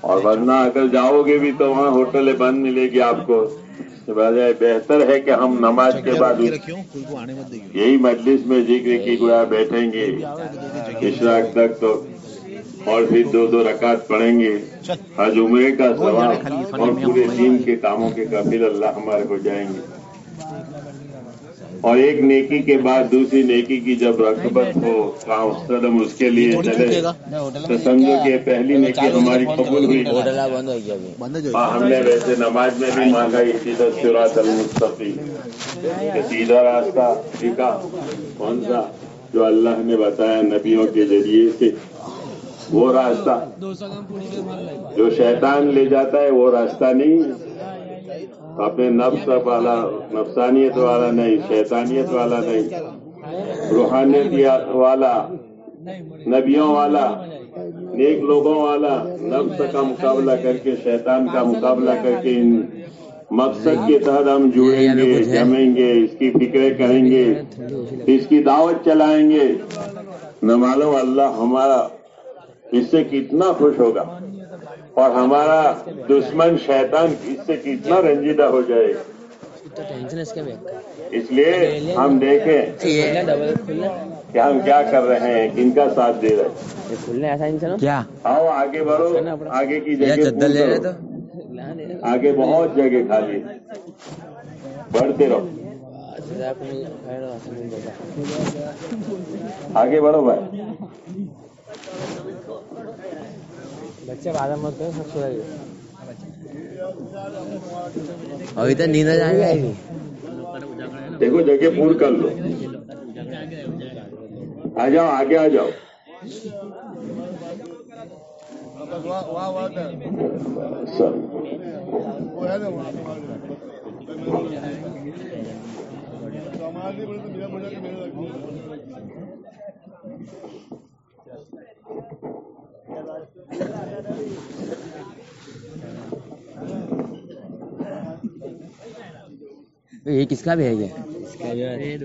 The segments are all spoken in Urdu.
اور ورنہ اگر جاؤ گے بھی تو وہاں ہوٹلیں بند ملے گی آپ کو۔ بجائے بہتر ہے کہ ہم نماز کے بعد یہی مجلس میں ذکر کی گویا بیٹھیں گے۔ اشراق تک تو اور پھر دو دو رکعت پڑھیں گے۔ حج عمرے کا ثواب اور پورے دین کے کاموں کے قابل اللہ ہمارے ہو جائیں گے۔ اور ایک نیکی کے بعد دوسری نیکی کی جب رقبت ہو قدم اس کے لیے چلے؟ تو سمجھو کہ پہلی نیکی ہماری قبول ہوئی ہاں ہم نے ویسے نماز میں بھی مانگا سیدھا سراط المستقیم۔ کہ سیدھا راستہ سیکھا کون سا؟ جو اللہ نے بتایا نبیوں کے ذریعے سے۔ وہ راستہ۔ جو شیطان لے جاتا ہے وہ راستہ نہیں اپنے نفس والا، نفسانیت والا نہیں، شیطانیت والا نہیں، روحانیت والا، نبیوں والا، نیک لوگوں والا، نفس کا مقابلہ کر کے، شیطان کا مقابلہ کر کے، ان مقصد کے تحت ہم جڑیں گے، جمیں گے، اس کی فکریں کریں گے، اس کی دعوت چلائیں گے۔ نہ معلوم اللہ ہمارا اس سے کتنا خوش ہوگا۔ اور ہمارا دشمن شیطان اس سے کتنا رنجیدہ ہو جائے اس لیے ہم دیکھیں کہ ہم کیا کر رہے ہیں کن کا ساتھ دے رہے ہیں۔ کیا؟ آؤ آگے بڑھو آگے کی جگہ آگے بہت جگہ خالی۔ بڑھتے رہو۔ آگے بڑھو بھائی۔ بچے بادام مت کرو سب سو جائے ابھی تو نیند جائے گا دیکھو جگہ پور کر لو آ جاؤ آگے آ جاؤ سر یہ کس کا بھی ہے یہ؟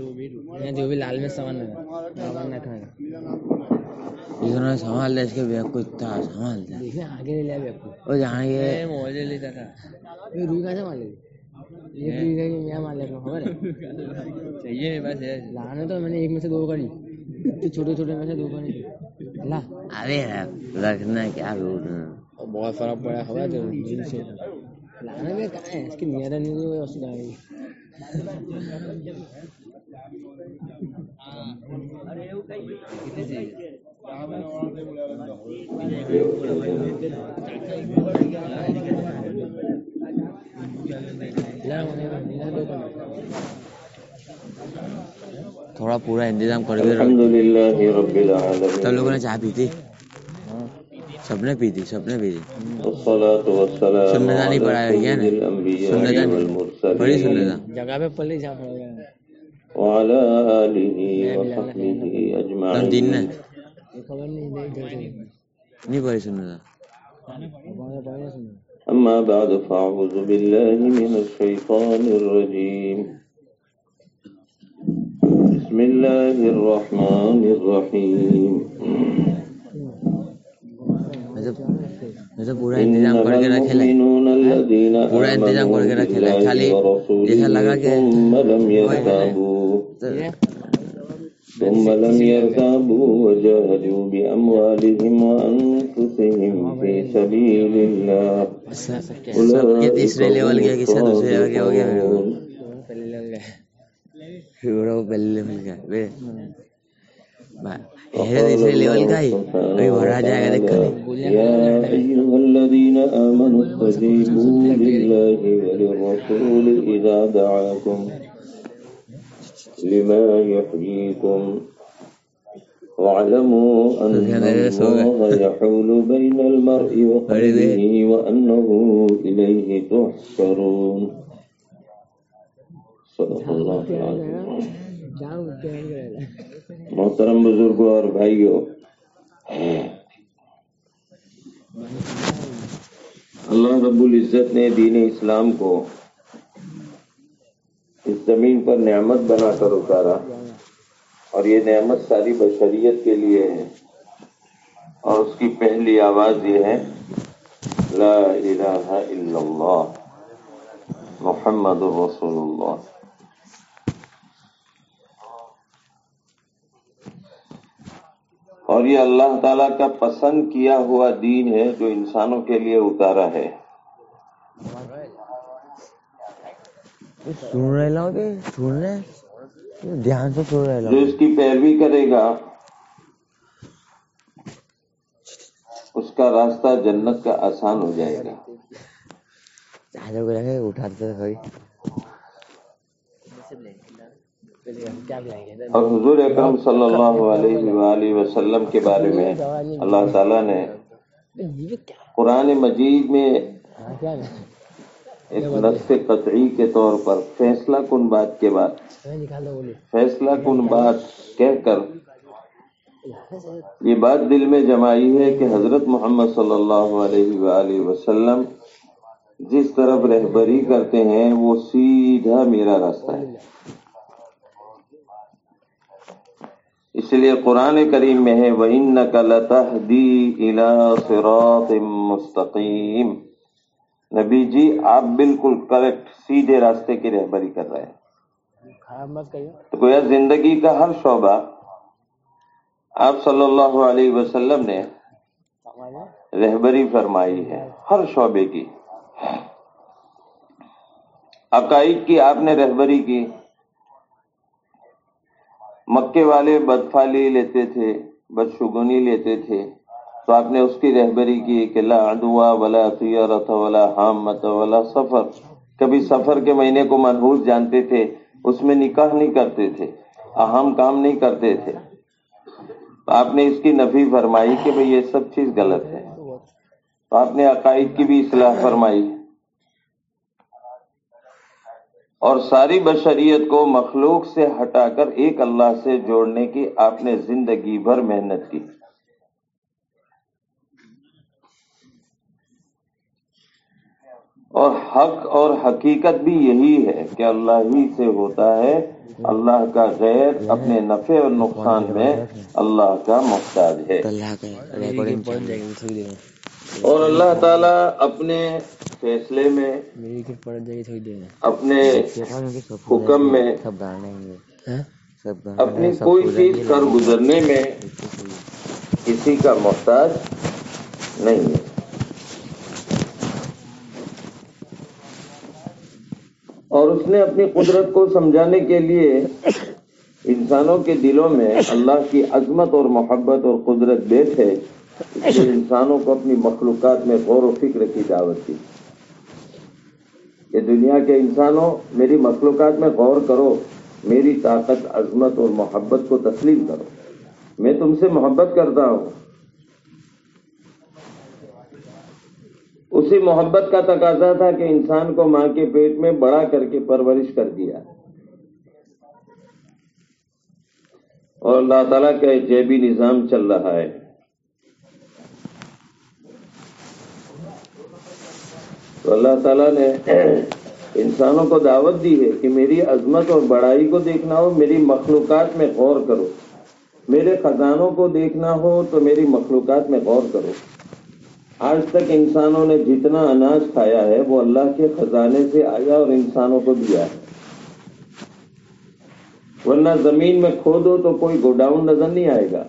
جو بھی لال میں سامان سامان نہ کھانا انہوں نے سنبھال لیا اس کے بیگ کو تھا سنبھال دیا آگے لے لیا بیگ کو۔ وہ جہاں یہ موجے لیتا تھا۔ یہ روئی کہاں سے مال یہ روئی کا میں مال لے چاہیے بس لانے تو میں نے ایک میں سے دو کری۔ چھوٹے چھوٹے میں سے دو کری اللہ ارے رکھنا کیا بہت فرق پڑا خبر جن سے لانے میں کہاں ہے اس کی نیادہ نہیں ہوئی اس تھوڑا پورا انتظام کر کے سب لوگوں نے چائے پی تھی سب نے پی تھی سب نے پی تھی سنتا نہیں پڑا على نا سنتا نہیں بڑی سنتا جگہ پہ پلی جا پڑ گیا وعلى آله وصحبه تم دن نے نہیں پڑی سنتا أما بعد فأعوذ بالله من الشيطان الرجيم بسم الله الرحمن الرحيم ثم لم يرتابوا وجاهدوا بأموالهم وأنفسهم في سبيل الله في أوروبا اللي في الغرب أيوة راجع يا أيها الذين آمنوا استجيبوا لله وللرسول إذا دعاكم لما يحييكم واعلموا أن الله يحول بين المرء وقلبه وأنه إليه تحشرون. محترم بزرگوں اور بھائیوں اللہ رب العزت نے دین اسلام کو اس زمین پر نعمت بنا کر اتارا اور یہ نعمت ساری بشریت کے لیے ہے۔ اور اس کی پہلی آواز یہ ہے، لا الہ الا اللہ، محمد رسول اللہ۔ اور یہ اللہ تعالیٰ کا پسند کیا ہوا دین ہے جو انسانوں کے لیے اتارا ہے۔ سن رہے سن رہے دھیان سے سن رہے جو اس کی پیروی کرے گا اس کا راستہ جنت کا آسان ہو جائے گا۔ اٹھاتے اور حضور اکرم صلی اللہ علیہ وآلہ وسلم کے بارے میں اللہ تعالیٰ نے قرآن مجید میں ایک نقص قطعی کے طور پر فیصلہ کن بات کے بعد فیصلہ کن بات کہہ کر یہ بات دل میں جمائی ہے کہ حضرت محمد صلی اللہ علیہ وآلہ وسلم جس طرف رہبری کرتے ہیں وہ سیدھا میرا راستہ ہے۔ اس لیے قرآن کریم میں ہے وَإِنَّكَ لَتَهْدِي إِلَى صِرَاطٍ مُسْتَقِيمٍ۔ نبی جی آپ بالکل کریکٹ سیدھے راستے کی رہبری کر رہے ہیں۔ تو گویا زندگی کا ہر شعبہ آپ صلی اللہ علیہ وسلم نے رہبری فرمائی ہے ہر شعبے کی۔ عقائد کی آپ نے رہبری کی۔ مکے والے بدفالی لیتے تھے بدشگنی لیتے تھے۔ تو آپ نے اس کی رہبری کی کہ لا عدوا ولا طیارت ولا حامت ولا سفر۔ کبھی سفر کے مہینے کو منحوس جانتے تھے، اس میں نکاح نہیں کرتے تھے، اہم کام نہیں کرتے تھے۔ تو آپ نے اس کی نفی فرمائی کہ بھئی یہ سب چیز غلط ہے۔ تو آپ نے عقائد کی بھی اصلاح فرمائی۔ اور ساری بشریت کو مخلوق سے ہٹا کر ایک اللہ سے جوڑنے کی آپ نے زندگی بھر محنت کی۔ اور حق اور حقیقت بھی یہی ہے کہ اللہ ہی سے ہوتا ہے۔ اللہ کا غیر اپنے نفع اور نقصان میں اللہ کا محتاج ہے۔ اور اللہ تعالیٰ اپنے فیصلے میں اپنے حکم میں اپنی کوئی چیز کر گزرنے میں کسی کا محتاج نہیں ہے۔ اور اس نے اپنی قدرت کو سمجھانے کے لیے انسانوں کے دلوں میں اللہ کی عظمت اور محبت اور قدرت بیٹھے انسانوں کو اپنی مخلوقات میں غور و فکر کی دعوت دی۔ کہ دنیا کے انسانوں، میری مخلوقات میں غور کرو، میری طاقت، عظمت اور محبت کو تسلیم کرو۔ میں تم سے محبت کرتا ہوں۔ اسی محبت کا تقاضا تھا کہ انسان کو ماں کے پیٹ میں بڑا کر کے پرورش کر دیا۔ اور اللہ تعالیٰ کا جیبی نظام چل رہا ہے۔ تو اللہ تعالیٰ نے انسانوں کو دعوت دی ہے کہ میری عظمت اور بڑائی کو دیکھنا ہو، میری مخلوقات میں غور کرو۔ میرے خزانوں کو دیکھنا ہو تو میری مخلوقات میں غور کرو۔ آج تک انسانوں نے جتنا اناج کھایا ہے، وہ اللہ کے خزانے سے آیا اور انسانوں کو دیا ہے۔ ورنہ زمین میں کھودو تو کوئی گوڈاؤن نظر نہیں آئے گا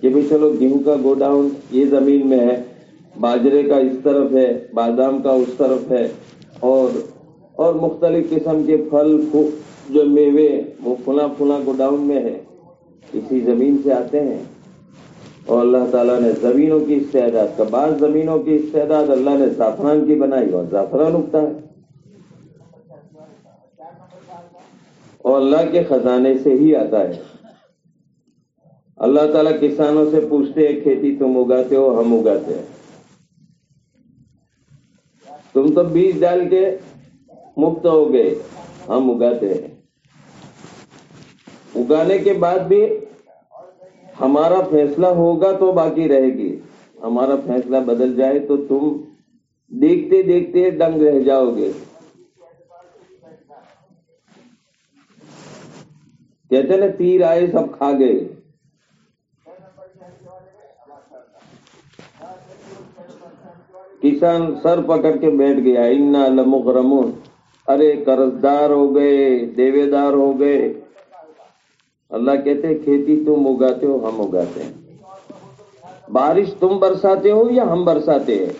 کہ بھی چلو گیہوں کا گوڈاؤن یہ زمین میں ہے۔ باجرے کا اس طرف ہے، بادام کا اس طرف ہے، اور اور مختلف قسم کے پھل جو میوے وہ فلاں فلاں گوڈاؤن میں ہے، اسی زمین سے آتے ہیں۔ اور اللہ تعالیٰ نے زمینوں کی استعداد کا، بعض زمینوں کی استعداد اللہ نے زعفران کی بنائی، اور زعفران اگتا ہے۔ اور اللہ کے خزانے سے ہی آتا ہے۔ اللہ تعالیٰ کسانوں سے پوچھتے ہیں، کھیتی تم اگاتے ہو، ہم اگاتے ہیں۔ تم تو بیج ڈال کے مفت ہو گئے، ہم اگاتے ہیں۔ اگانے کے بعد بھی ہمارا فیصلہ ہوگا تو باقی رہے گی۔ ہمارا فیصلہ بدل جائے تو تم دیکھتے دیکھتے ڈنگ رہ جاؤ گے۔ کہتے نا، تیر آئے سب کھا گئے۔ کسان سر پکڑ کے بیٹھ گیا، انا لمغرمون۔ ارے، قرضدار ہو گئے دیوے دار ہو گئے۔ اللہ کہتے کھیتی تم اگاتے ہو، ہم اگاتے ہیں۔ بارش تم برساتے ہو یا ہم برساتے ہیں؟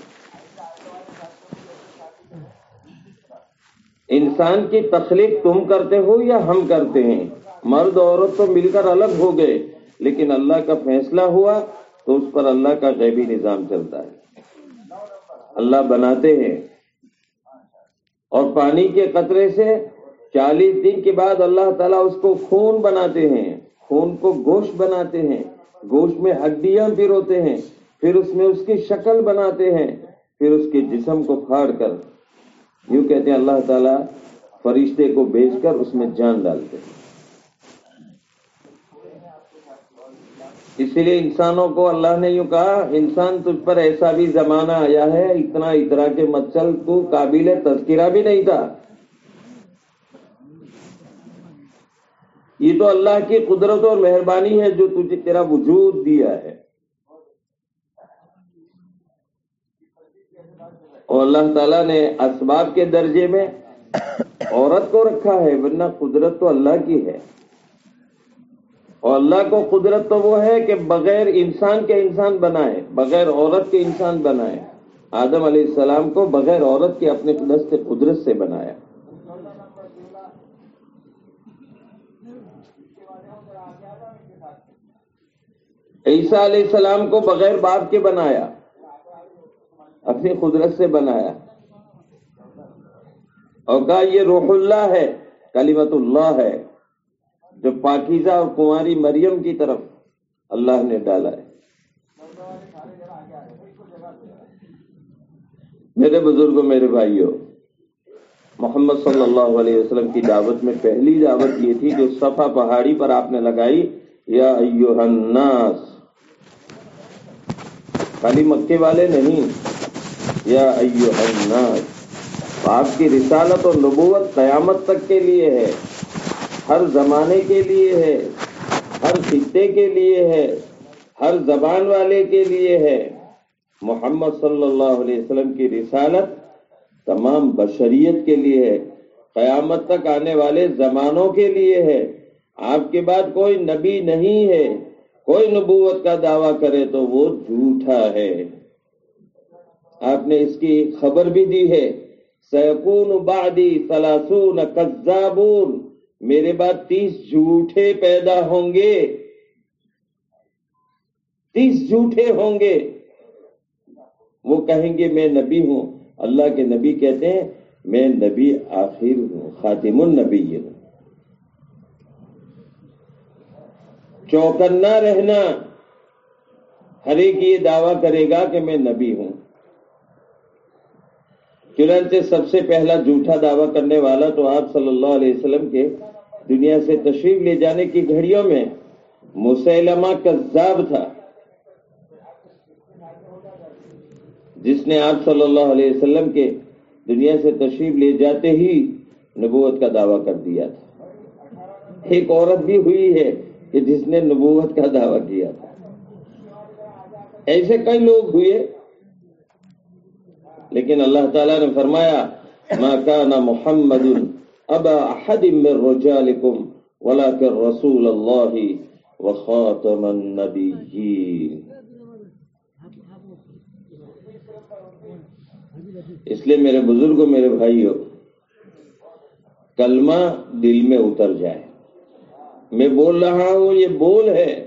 انسان کی تخلیق تم کرتے ہو یا ہم کرتے ہیں؟ مرد، عورت تو مل کر الگ ہو گئے، لیکن اللہ کا فیصلہ ہوا تو اس پر اللہ کا غیبی نظام چلتا ہے۔ اللہ بناتے ہیں۔ اور پانی کے قطرے سے چالیس دن کے بعد اللہ تعالیٰ اس کو خون بناتے ہیں۔ خون کو گوشت بناتے ہیں۔ گوشت میں ہڈیاں پھروتے ہیں۔ پھر اس میں اس کی شکل بناتے ہیں۔ پھر اس کے جسم کو پھاڑ کر یوں کہتے ہیں اللہ تعالیٰ، فرشتے کو بیچ کر اس میں جان ڈالتے ہیں۔ اسی لیے انسانوں کو اللہ نے یوں کہا، انسان تجھ پر ایسا بھی زمانہ آیا ہے، اتنا اترا کے مچل تو قابل تذکرہ بھی نہیں تھا۔ یہ تو اللہ کی قدرت اور مہربانی ہے جو تجھے تیرا وجود دیا ہے۔ اور اللہ تعالیٰ نے اسباب کے درجے میں عورت کو رکھا ہے، ورنہ قدرت تو اللہ کی ہے۔ اور اللہ کو قدرت تو وہ ہے کہ بغیر انسان کے انسان بنائے، بغیر عورت کے انسان بنائے۔ آدم علیہ السلام کو بغیر عورت کے اپنے دست قدرت سے بنایا۔ عیسیٰ علیہ السلام کو بغیر باپ کے بنایا، اپنی قدرت سے بنایا۔ اور کہا، یہ روح اللہ ہے کلیمت اللہ ہے۔ جو پاکیزہ اور کماری مریم کی طرف اللہ نے ڈالا ہے۔ میرے بزرگوں، میرے بھائیوں، محمد صلی اللہ علیہ وسلم کی دعوت میں پہلی دعوت یہ تھی جو صفا پہاڑی پر آپ نے لگائی، یا ایوہ الناس۔ خالی مکے والے نہیں، یا ایوہ الناس۔ آپ کی رسالت اور نبوت قیامت تک کے لیے ہے۔ ہر زمانے کے لیے ہے، ہر خطے کے لیے ہے، ہر زبان والے کے لیے ہے۔ محمد صلی اللہ علیہ وسلم کی رسالت تمام بشریت کے لیے ہے۔ قیامت تک آنے والے زمانوں کے لیے ہے۔ آپ کے بعد کوئی نبی نہیں ہے، کوئی نبوت کا دعویٰ کرے تو وہ جھوٹا ہے۔ آپ نے اس کی خبر بھی دی ہے۔ سیکون بعدی سلاسون کذابون میرے بعد تیس جھوٹے پیدا ہوں گے۔ تیس جھوٹے ہوں گے۔ وہ کہیں گے میں نبی ہوں۔ اللہ کے نبی کہتے ہیں، میں نبی آخر ہوں، خاتم النبی ہوں چوکنا رہنا، ہر ایک یہ دعویٰ کرے گا کہ میں نبی ہوں۔ چنانچہ سب سے پہلا جھوٹا دعویٰ کرنے والا تو آپ صلی اللہ علیہ وسلم کے دنیا سے تشریف لے جانے کی گھڑیوں میں مسلمہ کذاب تھا۔ جس نے آپ صلی اللہ علیہ وسلم کے دنیا سے تشریف لے جاتے ہی نبوت کا دعویٰ کر دیا تھا۔ ایک عورت بھی ہوئی ہے کہ جس نے نبوت کا دعویٰ کیا تھا۔ ایسے کئی لوگ ہوئے لیکن اللہ تعالیٰ نے فرمایا، ما کان محمد ابا احد من رجالکم ولكن رسول اللہ وخاتم النبیین. اس لیے میرے بزرگوں، میرے بھائیوں، کلمہ دل میں اتر جائے۔ میں بول رہا ہوں، یہ بول ہے۔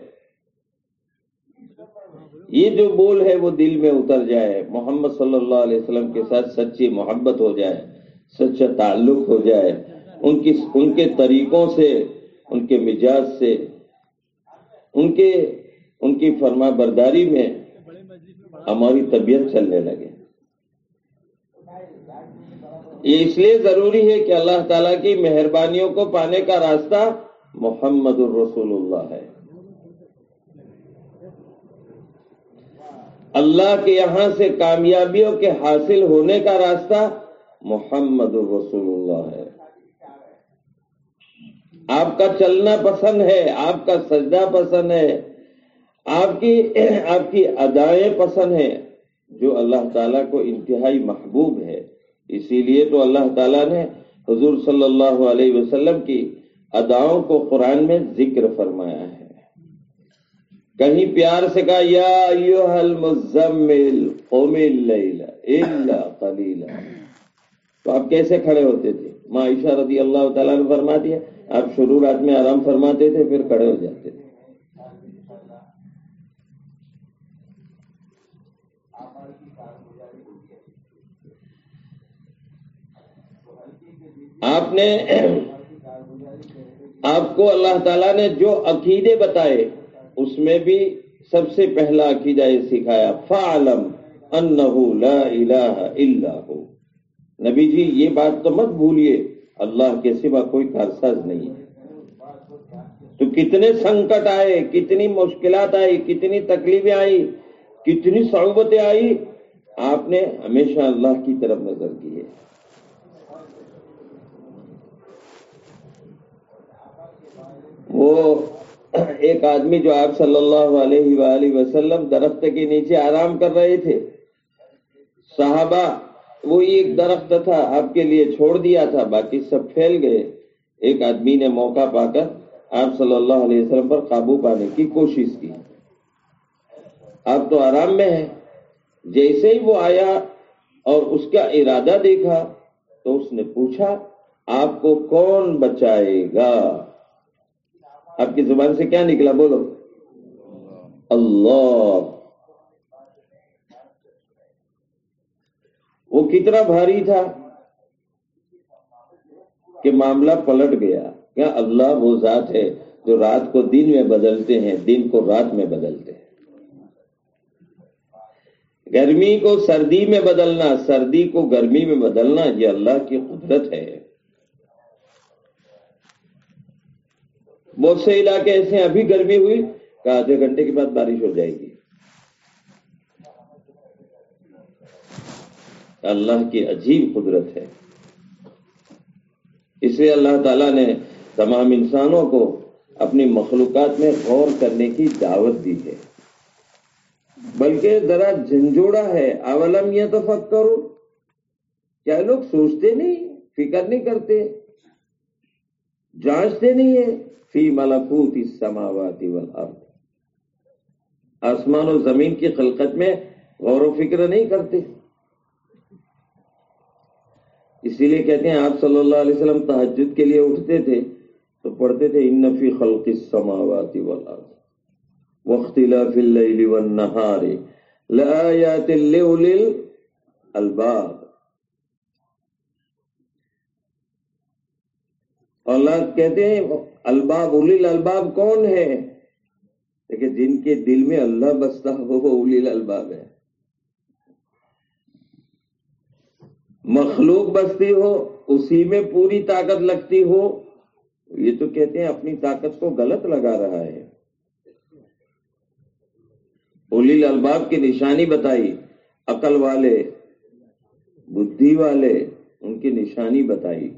یہ جو بول ہے وہ دل میں اتر جائے، محمد صلی اللہ علیہ وسلم کے ساتھ سچی محبت ہو جائے، سچا تعلق ہو جائے، ان کی، ان کے طریقوں سے، ان کے مزاج سے، ان کے، ان کی فرما برداری میں ہماری طبیعت چلنے لگے۔ یہ اس لیے ضروری ہے کہ اللہ تعالیٰ کی مہربانیوں کو پانے کا راستہ محمد الرسول اللہ ہے۔ اللہ کے یہاں سے کامیابیوں کے حاصل ہونے کا راستہ محمد الرسول اللہ ہے۔ آپ کا چلنا پسند ہے، آپ کا سجدہ پسند ہے، آپ کی آپ کی ادائیں پسند ہیں جو اللہ تعالیٰ کو انتہائی محبوب ہے۔ اسی لیے تو اللہ تعالیٰ نے حضور صلی اللہ علیہ وسلم کی اداؤں کو قرآن میں ذکر فرمایا ہے۔ کہیں پیار سے کہا، یا المزمل قوم اللیل الا تو آپ کیسے کھڑے ہوتے تھے؟ ماں عائشہ رضی اللہ تعالیٰ نے فرما دیا آپ شروع رات میں آرام فرماتے تھے، پھر کھڑے ہو جاتے تھے۔ آپ نے، آپ کو اللہ تعالیٰ نے جو عقیدے بتائے اس میں بھی سب سے پہلا عقیدہ یہ سکھایا، فعلم انہو لا الہ الا ہو نبی جی یہ بات تو مت بھولیے، اللہ کے سوا کوئی کارساز نہیں ہے۔ تو کتنے سنکٹ آئے، کتنی مشکلات آئی، کتنی تکلیفیں آئی، کتنی صعوبتیں آئی، آپ نے ہمیشہ اللہ کی طرف نظر کی ہے۔ وہ ایک آدمی جو آپ صلی اللہ علیہ وآلہ وسلم درخت کے نیچے آرام کر رہے تھے، صحابہ وہ ایک درخت تھا، آپ کے لیے چھوڑ دیا تھا، باقی سب پھیل گئے۔ ایک آدمی نے موقع پا کر آپ صلی اللہ علیہ وسلم پر قابو پانے کی کوشش کی۔ آپ تو آرام میں ہیں، جیسے ہی وہ آیا اور اس کا ارادہ دیکھا تو اس نے پوچھا، آپ کو کون بچائے گا؟ آپ کی زبان سے کیا نکلا؟ بولو۔ اللہ۔ وہ کتنا بھاری تھا کہ معاملہ پلٹ گیا۔ کیا اللہ وہ ذات ہے جو رات کو دن میں بدلتے ہیں، دن کو رات میں بدلتے ہیں؟ گرمی کو سردی میں بدلنا، سردی کو گرمی میں بدلنا یہ اللہ کی قدرت ہے۔ بہت سے علاقے ایسے ہیں، ابھی گرمی ہوئی، کہ آدھے گھنٹے کے بعد بارش ہو جائے گی۔ اللہ کی عجیب قدرت ہے۔ اس لیے اللہ تعالیٰ نے تمام انسانوں کو اپنی مخلوقات میں غور کرنے کی دعوت دی ہے۔ بلکہ ذرا جھنجھوڑا ہے۔ اولم یہ تو فک کیا لوگ سوچتے نہیں؟ فکر نہیں کرتے؟ جانچتے نہیں ہے فی ملکوت السماوات والارض۔ آسمان و زمین کی خلقت میں غور و فکر نہیں کرتے۔ اسی لیے کہتے ہیں، آپ صلی اللہ علیہ وسلم تحجد کے لیے اٹھتے تھے تو پڑھتے تھے، ان فی خلق السماوات والارض۔ واختلاف اللیل والنہار لآیات لأولی اللہ کہتے ہیں، الباب الیل الباب کون ہے؟ لیکن جن کے دل میں اللہ بستا ہو، وہ الیل الباب ہے مخلوق بستی ہو، اسی میں پوری طاقت لگتی ہو۔ یہ تو کہتے ہیں اپنی طاقت کو غلط لگا رہا ہے۔ اولیل الباب کی نشانی بتائی، عقل والے، بدھی والے، ان کی نشانی بتائی۔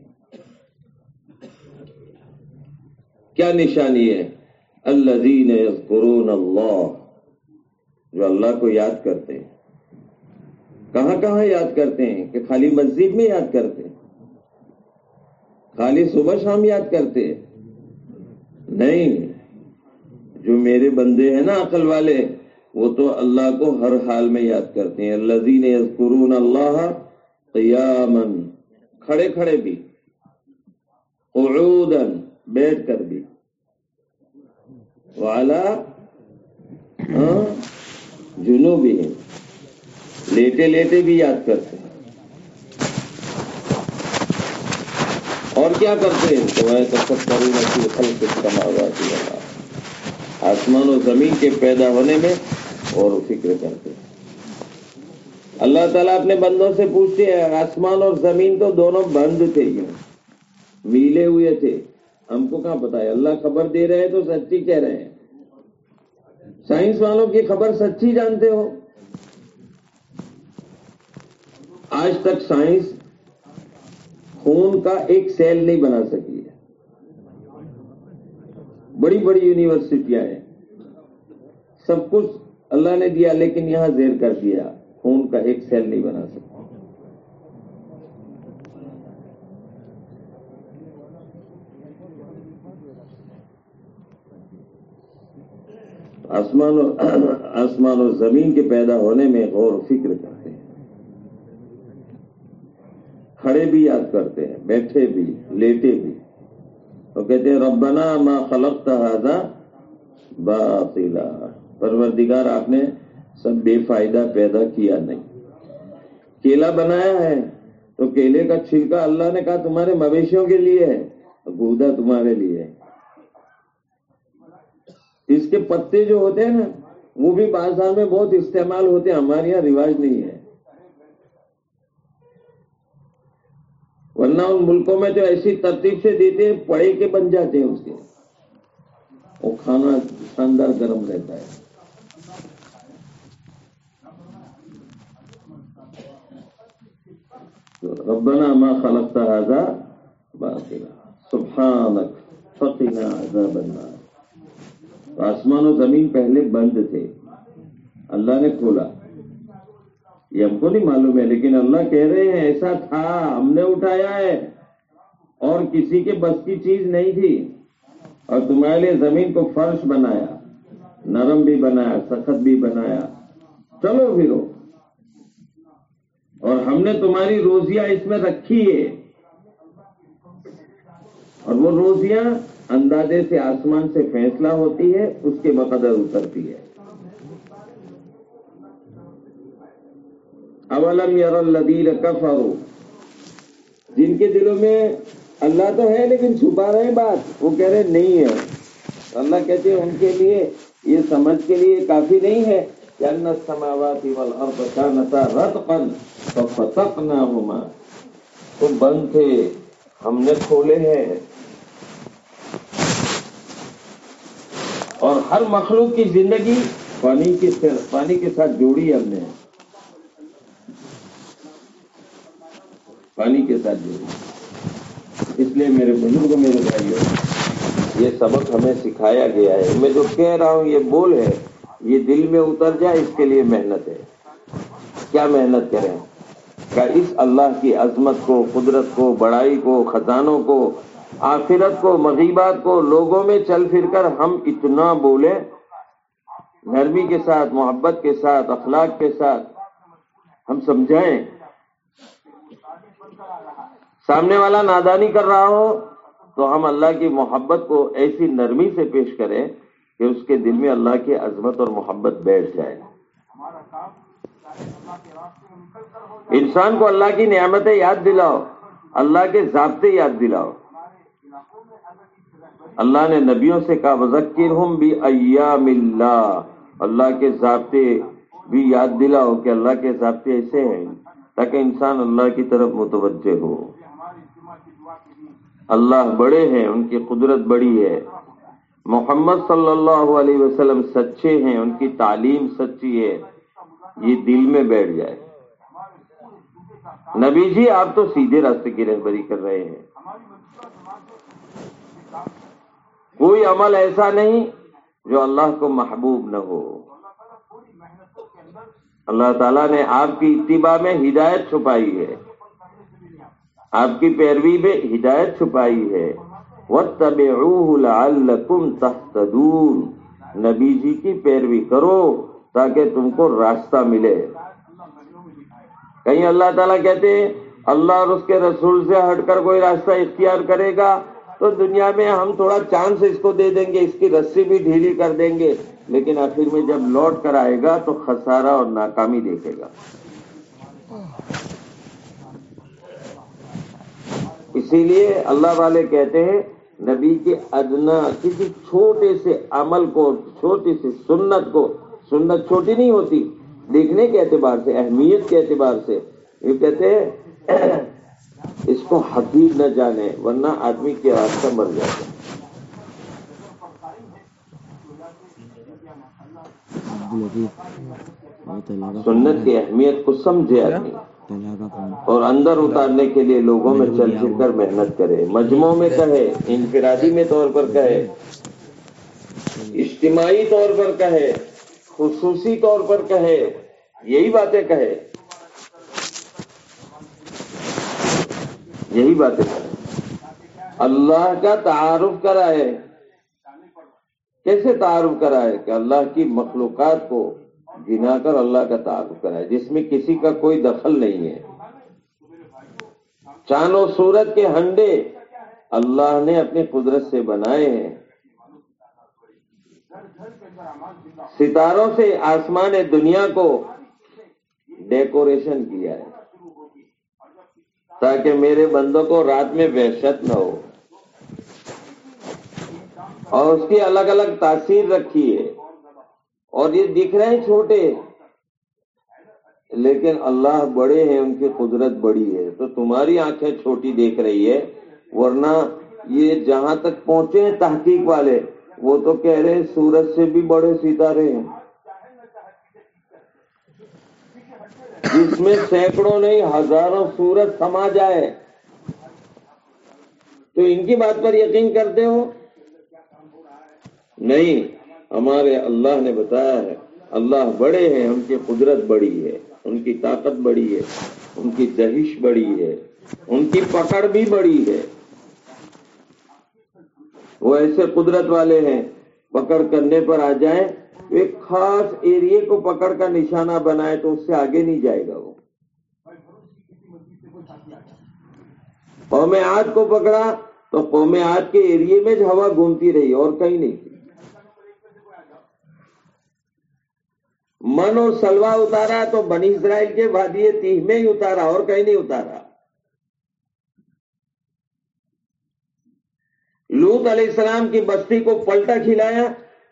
کیا نشانی ہے؟ اللہ دین اللہ، جو اللہ کو یاد کرتے ہیں۔ کہاں کہاں یاد کرتے ہیں؟ کہ خالی مسجد میں یاد کرتے ہیں۔ خالی صبح شام یاد کرتے ہیں۔ نہیں، جو میرے بندے ہیں نا عقل والے، وہ تو اللہ کو ہر حال میں یاد کرتے ہیں۔ اللہ دین قرون اللہ قیامن کھڑے کھڑے بھی قعودن بیٹھ کر۔ بھی والا ہاں، جنوبی ہیں۔ لیٹے لیٹے بھی یاد کرتے ہیں۔ اور کیا کرتے ہیں؟ تو میں سب کروں گا کہ کما ہوا آسمان و زمین کے پیدا ہونے میں اور فکر کرتے ہیں۔ اللہ تعالیٰ اپنے بندوں سے پوچھتے ہیں آسمان اور زمین تو دونوں بند تھے۔ یوں میلے ہوئے تھے۔ ہم کو کہاں پتا ہے؟ اللہ خبر دے رہے ہیں تو سچی کہہ رہے ہیں۔ سائنس والوں کی خبر سچی جانتے ہو؟ آج تک سائنس خون کا ایک سیل نہیں بنا سکی ہے۔ بڑی بڑی یونیورسٹیاں ہیں۔ سب کچھ اللہ نے دیا لیکن یہاں زیر کر دیا۔ خون کا ایک سیل نہیں بنا سکتے آسمان و آسمان و زمین کے پیدا ہونے میں غور و فکر کرتے ہیں۔ کھڑے بھی یاد کرتے ہیں، بیٹھے بھی، لیٹے بھی۔ تو کہتے ہیں، ربنا ما خلقت هذا باطلا۔ پروردگار، آپ نے سب بے فائدہ پیدا کیا نہیں۔ کیلا بنایا ہے، تو کیلے کا چھلکا اللہ نے کہا تمہارے مویشیوں کے لیے ہے، گودا تمہارے لیے۔ اس کے پتے جو ہوتے ہیں نا، وہ بھی بازار میں بہت استعمال ہوتے ہیں، ہمارے یہاں رواج نہیں ہے۔ ورنہ ان ملکوں میں تو ایسی ترتیب سے دیتے ہیں، پڑے کے بن جاتے ہیں اس کے۔ وہ کھانا شاندار گرم رہتا ہے۔ ربنا ما خلقتا هذا باطلا، سبحانك فقنا عذاب النار۔ آسمان و زمین پہلے بند تھے۔ اللہ نے کھولا۔ یہ ہم کو نہیں معلوم ہے، لیکن اللہ کہہ رہے ہیں، ایسا تھا، ہم نے اٹھایا ہے۔ اور کسی کے بس کی چیز نہیں تھی۔ اور تمہارے لیے زمین کو فرش بنایا، نرم بھی بنایا، سخت بھی بنایا۔ چلو پھرو۔ اور ہم نے تمہاری روزیاں اس میں رکھی ہے اور وہ روزیاں اندازے سے آسمان سے فیصلہ ہوتی ہے، اس کے بقدر اترتی ہے۔ اولم یر الدیر کفروا۔ جن کے دلوں میں اللہ تو ہے لیکن چھپا رہے بات، وہ کہہ رہے نہیں ہے۔ اللہ کہتے ہیں ان کے لیے، یہ سمجھ کے لیے کافی نہیں ہے۔ کہ ان السماوات والارض كانتا رتقا ففتقناهما تو بند تھے، ہم نے کھولے ہیں اور ہر مخلوق کی زندگی پانی کے پانی کے ساتھ جوڑی ہم نے۔ پانی کے ساتھ جوڑی۔ اس لیے میرے بزرگ میرے بھائی یہ سبق ہمیں سکھایا گیا ہے۔ میں جو کہہ رہا ہوں، یہ بول ہے، یہ دل میں اتر جائے، اس کے لیے محنت ہے۔ کیا محنت کریں؟ کہ اس اللہ کی عظمت کو، قدرت کو، بڑائی کو، خزانوں کو آخرت کو، مغیبات کو لوگوں میں چل پھر کر ہم اتنا بولے نرمی کے ساتھ، محبت کے ساتھ، اخلاق کے ساتھ ہم سمجھائیں۔ سامنے والا نادانی کر رہا ہو تو ہم اللہ کی محبت کو ایسی نرمی سے پیش کریں کہ اس کے دل میں اللہ کی عظمت اور محبت بیٹھ جائے۔ انسان کو اللہ کی نعمتیں یاد دلاؤ، اللہ کے ضابطے یاد دلاؤ۔ اللہ نے نبیوں سے کہا وزکر ہوں بھی ایام اللہ اللہ کے ضابطے بھی یاد دلاؤ کہ اللہ کے ضابطے ایسے ہیں تاکہ انسان اللہ کی طرف متوجہ ہو۔ اللہ بڑے ہیں، ان کی قدرت بڑی ہے۔ محمد صلی اللہ علیہ وسلم سچے ہیں، ان کی تعلیم سچی ہے۔ یہ دل میں بیٹھ جائے۔ نبی جی آپ تو سیدھے راستے کی رہبری کر رہے ہیں۔ کوئی عمل ایسا نہیں جو اللہ کو محبوب نہ ہو۔ اللہ تعالیٰ نے آپ کی اتباع میں ہدایت چھپائی ہے۔ آپ کی پیروی میں ہدایت چھپائی ہے۔ وَاتَّبِعُوهُ لَعَلَّكُمْ تَحْتَدُونَ نبی جی کی پیروی کرو تاکہ تم کو راستہ ملے۔ کہیں اللہ تعالیٰ کہتے ہیں، اللہ اور اس کے رسول سے ہٹ کر کوئی راستہ اختیار کرے گا؟ تو دنیا میں ہم تھوڑا چانس اس کو دے دیں گے، اس کی رسی بھی ڈھیلی کر دیں گے۔ لیکن آخر میں جب لوٹ کر آئے گا تو خسارہ اور ناکامی دیکھے گا۔ اسی لیے اللہ والے کہتے ہیں، نبی کے ادنا، کسی چھوٹے سے عمل کو چھوٹی سی سنت کو، سنت چھوٹی نہیں ہوتی۔ دیکھنے کے اعتبار سے، اہمیت کے اعتبار سے۔ یہ کہتے ہیں اس کو حقیق نہ جانے، ورنہ آدمی کے راستہ مر جاتا سنت کی اہمیت کو سمجھے آدمی۔ اور اندر اتارنے کے لیے لوگوں میں چل چل کر محنت کرے۔ مجموعوں میں کہے، انفرادی میں طور پر کہے۔ اجتماعی طور پر کہے۔ خصوصی طور پر کہے۔ یہی باتیں کہے۔ یہی باتیں کہے اللہ کا تعارف کرائے۔ کیسے تعارف کرائے؟ کہ اللہ کی مخلوقات کو گنا کر اللہ کا تعارف کرائے، جس میں کسی کا کوئی دخل نہیں ہے۔ چاند و سورت کے ہنڈے اللہ نے اپنی قدرت سے بنائے ہیں۔ ستاروں سے آسمان دنیا کو ڈیکوریشن کیا ہے۔ تاکہ میرے بندوں کو رات میں وحشت نہ ہو۔ اور اس کی الگ الگ تاثیر رکھی ہے۔ اور یہ دکھ رہے ہیں چھوٹے۔ لیکن اللہ بڑے ہیں، ان کی قدرت بڑی ہے۔ تو تمہاری آنکھیں چھوٹی دیکھ رہی ہے، ورنہ یہ جہاں تک پہنچے ہیں تحقیق والے، وہ تو کہہ رہے ہیں سورج سے بھی بڑے ستارے ہیں۔ جس میں سینکڑوں نہیں، ہزاروں سورج سما جائے۔ تو ان کی بات پر یقین کرتے ہو؟ نہیں، ہمارے اللہ نے بتایا ہے، اللہ بڑے ہیں ان کی قدرت بڑی ہے، ان کی طاقت بڑی ہے، ان کی دہش بڑی ہے، ان کی پکڑ بھی بڑی ہے۔ وہ ایسے قدرت والے ہیں، پکڑ کرنے پر آ جائیں ایک خاص ایریے کو پکڑ کا نشانہ بنائے تو اس سے آگے نہیں جائے گا وہ۔ قوم آج کو پکڑا تو قوم آج کے ایریے میں ہوا گھومتی رہی، اور کہیں نہیں۔ من اور سلوا اتارا تو بنی اسرائیل کے وادی تیہ میں ہی اتارا، اور کہیں نہیں اتارا۔ لوت علیہ السلام کی بستی کو پلٹا کھلایا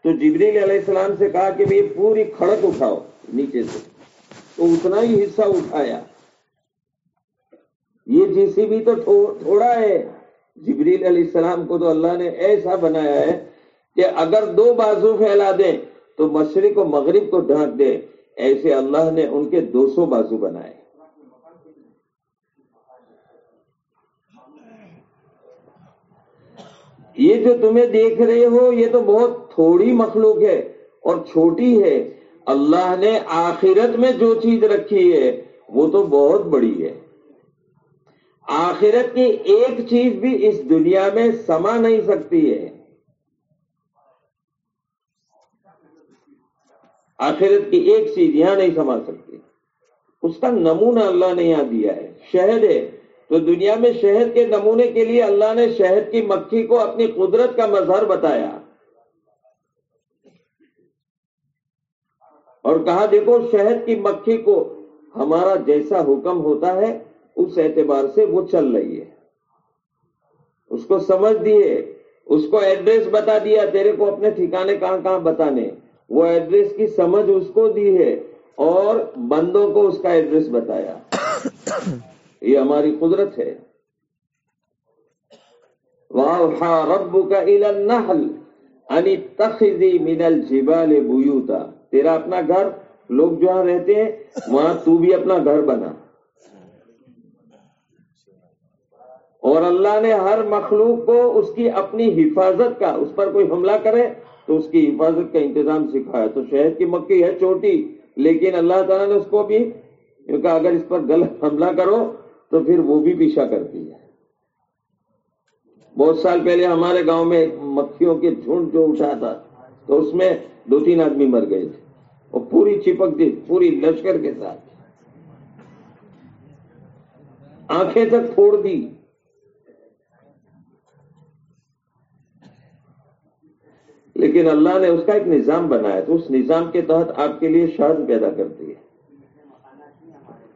تو جبریل علیہ السلام سے کہا کہ یہ پوری کھڑک اٹھاؤ نیچے سے۔ تو اتنا ہی حصہ اٹھایا۔ یہ جی سی بھی تو تھوڑا ہے۔ جبریل علیہ السلام کو تو اللہ نے ایسا بنایا ہے کہ اگر دو بازو پھیلا دیں تو مشرق و مغرب کو ڈھانک دے ایسے اللہ نے ان کے دو سو بازو بنائے۔ یہ جو تمہیں دیکھ رہے ہو، یہ تو بہت تھوڑی مخلوق ہے اور چھوٹی ہے۔ اللہ نے آخرت میں جو چیز رکھی ہے، وہ تو بہت بڑی ہے۔ آخرت کی ایک چیز بھی اس دنیا میں سما نہیں سکتی ہے۔ آخرت کی ایک چیز یہاں نہیں سما سکتی۔ اس کا نمونہ اللہ نے یہاں دیا ہے۔ شہد ہے۔ تو دنیا میں شہد کے نمونے کے لیے اللہ نے شہد کی مکھی کو اپنی قدرت کا مظہر بتایا۔ اور کہا، دیکھو، شہد کی مکھی کو ہمارا جیسا حکم ہوتا ہے، اس اعتبار سے وہ چل رہی ہے۔ اس کو سمجھ دیے، اس کو ایڈریس بتا دیا، تیرے کو اپنے ٹھکانے کہاں کہاں بتانے۔ وہ ایڈریس کی سمجھ اس کو دی ہے اور بندوں کو اس کا ایڈریس بتایا۔ یہ ہماری قدرت ہے۔ رب کا مینل جیبال بوتا تیرا اپنا گھر، لوگ جہاں رہتے ہیں، وہاں تو بھی اپنا گھر بنا۔ اور اللہ نے ہر مخلوق کو اس کی اپنی حفاظت کا، اس پر کوئی حملہ کرے تو اس کی حفاظت کا انتظام سکھایا۔ تو شہد کی مکھی ہے چھوٹی لیکن اللہ تعالیٰ نے اس کو بھی، کیونکہ اگر اس پر غلط حملہ کرو تو پھر وہ بھی پیچھا کرتی ہے۔ بہت سال پہلے ہمارے گاؤں میں مکھیوں کے جھنڈ جو اٹھا تھا، تو اس میں دو تین آدمی مر گئے تھے۔ اور پوری چپک دی، پوری لشکر کے ساتھ۔ آنکھیں تک پھوڑ دی۔ لیکن اللہ نے اس کا ایک نظام بنایا تو اس نظام کے تحت آپ کے لیے شہد پیدا کرتی ہے۔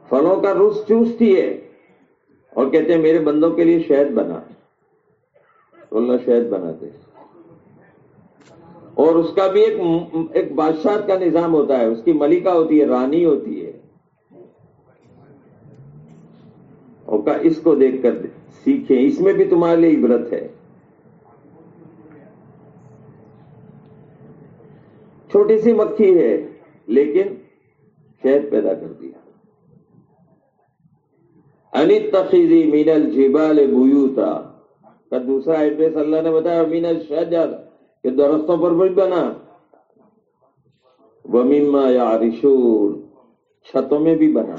پھلوں کا رس چوستی ہے۔ اور کہتے ہیں میرے بندوں کے لیے شہد بنا تو اللہ شہد بناتے اور اس کا بھی ایک ایک بادشاہ کا نظام ہوتا ہے۔ اس کی ملکہ ہوتی ہے، رانی ہوتی ہے۔ اور اس کو دیکھ کر سیکھیں۔ اس میں بھی تمہارے لیے عبرت ہے۔ چھوٹی سی مکھی ہے، لیکن شہد پیدا کر دیا تخیزی مین الجبال بویوتا کا دوسرا ایڈریس اللہ نے بتایا مین الشجر، کہ درختوں پر بھی بنا. ومیما یا رشور چھتوں میں بھی بنا.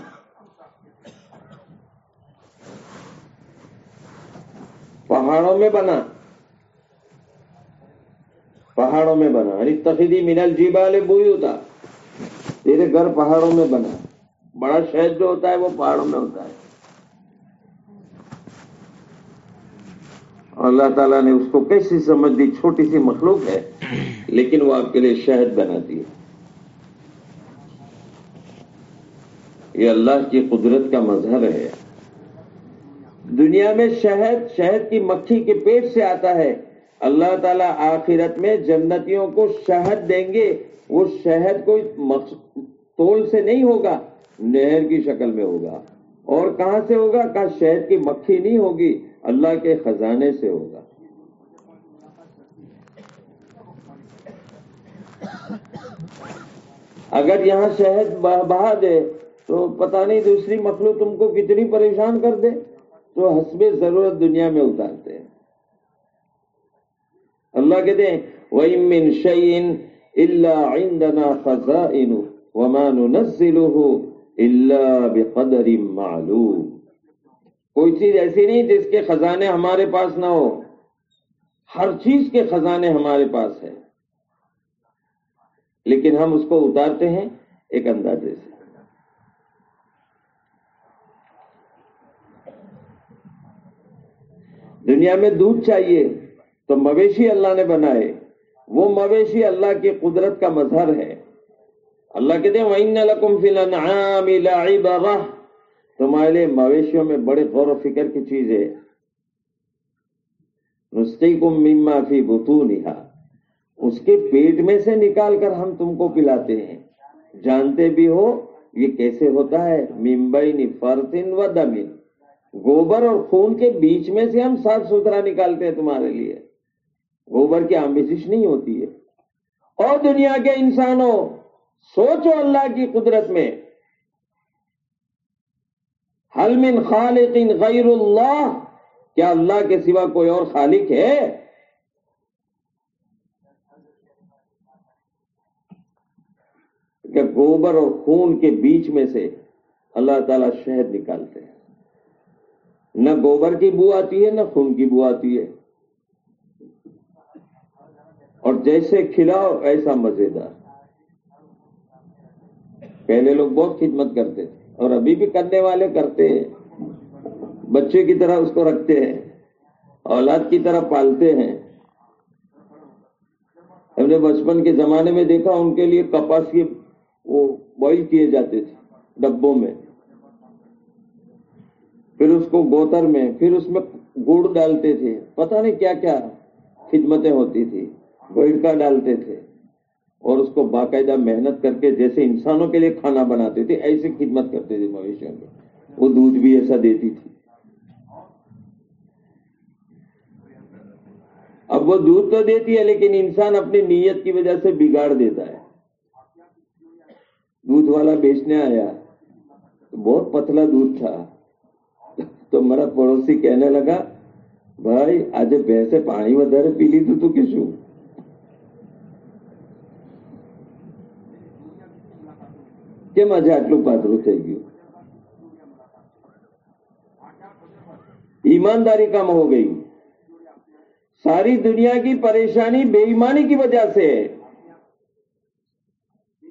پہاڑوں میں بنا. پہاڑوں میں بنا. یعنی تفیدی منل جی والے بوئی ہوتا تیرے گھر پہاڑوں میں بنا. بڑا شہر جو ہوتا ہے وہ پہاڑوں میں ہوتا ہے. اللہ تعالیٰ نے اس کو کیسی سمجھ دی؟ چھوٹی سی مخلوق ہے، لیکن وہ آپ کے لیے شہد بناتی ہے۔ یہ اللہ کی قدرت کا مظہر ہے۔ دنیا میں شہد شہد کی مکھی کے پیٹ سے آتا ہے۔ اللہ تعالیٰ آخرت میں جنتیوں کو شہد دیں گے۔ وہ شہد کوئی تول سے نہیں ہوگا، نہر کی شکل میں ہوگا۔ اور کہاں سے ہوگا؟ کہاں شہد کی مکھی نہیں ہوگی۔ اللہ کے خزانے سے ہوگا۔ اگر یہاں شہد بہا دے تو پتہ نہیں دوسری مخلوق تم کو کتنی پریشان کر دے۔ تو حسب ضرورت دنیا میں اتارتے ہیں۔ اللہ کہتے ہیں، وَإِن شَيْءٍ إِلَّا عِندَنَا خَزَائِنُ وَمَا نُنَزِّلُهُ إِلَّا بِقَدَرٍ مَعْلُومٍ۔ کوئی چیز ایسی نہیں جس کے خزانے ہمارے پاس نہ ہو۔ ہر چیز کے خزانے ہمارے پاس ہے لیکن ہم اس کو اتارتے ہیں ایک اندازے سے۔ دنیا میں دودھ چاہیے تو مویشی اللہ نے بنائے۔ وہ مویشی اللہ کی قدرت کا مظہر ہے۔ اللہ کہتے ہیں تمہارے لیے مویشیوں میں بڑے غور و فکر کی چیز ہے۔ نُسْتِكُمْ مِمَّا فِي بُطُونِهَا اس کے پیٹ میں سے نکال کر ہم تم کو پلاتے ہیں۔ جانتے بھی ہو یہ کیسے ہوتا ہے؟ ممبئی فرسن و دمن گوبر اور خون کے بیچ میں سے ہم صاف ستھرا نکالتے ہیں تمہارے لیے۔ گوبر کی آمیزش نہیں ہوتی ہے۔ اور دنیا کے انسانوں، سوچو اللہ کی قدرت میں۔ حل من خالق غیر اللہ؟ کیا اللہ کے سوا کوئی اور خالق ہے؟ کہ گوبر اور خون کے بیچ میں سے اللہ تعالی شہد نکالتے ہیں۔ نہ گوبر کی بو آتی ہے، نہ خون کی بو آتی ہے۔ اور جیسے کھلاؤ، ایسا مزیدار۔ پہلے لوگ بہت خدمت کرتے تھے۔ اور ابھی بھی کرنے والے کرتے ہیں۔ بچے کی طرح اس کو رکھتے ہیں۔ اولاد کی طرح پالتے ہیں۔ ہم نے بچپن کے زمانے میں دیکھا، ان کے لیے کپاس کے وہ بوائل کیے جاتے تھے ڈبوں میں۔ پھر اس کو گوتر میں، پھر اس میں گڑ ڈالتے تھے۔ پتہ نہیں کیا کیا خدمتیں ہوتی تھی گوئڑکا ڈالتے تھے۔ اور اس کو باقاعدہ محنت کر کے جیسے انسانوں کے لیے کھانا بناتے تھے، ایسی خدمت کرتے تھے مویشیوں میں وہ دودھ بھی ایسا دیتی تھی۔ اب وہ دودھ تو دیتی ہے، لیکن انسان اپنی نیت کی وجہ سے بگاڑ دیتا ہے۔ دودھ والا بیچنے آیا بہت پتلا دودھ تھا۔ تو میرا پڑوسی کہنے لگا، بھائی، آج بھینسے پانی ودارے پی لی تو کسو કેમ આજે આટલું પાતળું થઈ ગયું ایمانداری کم ہو گئی ساری دنیا کی پریشانی بے ایمانی کی وجہ سے ہے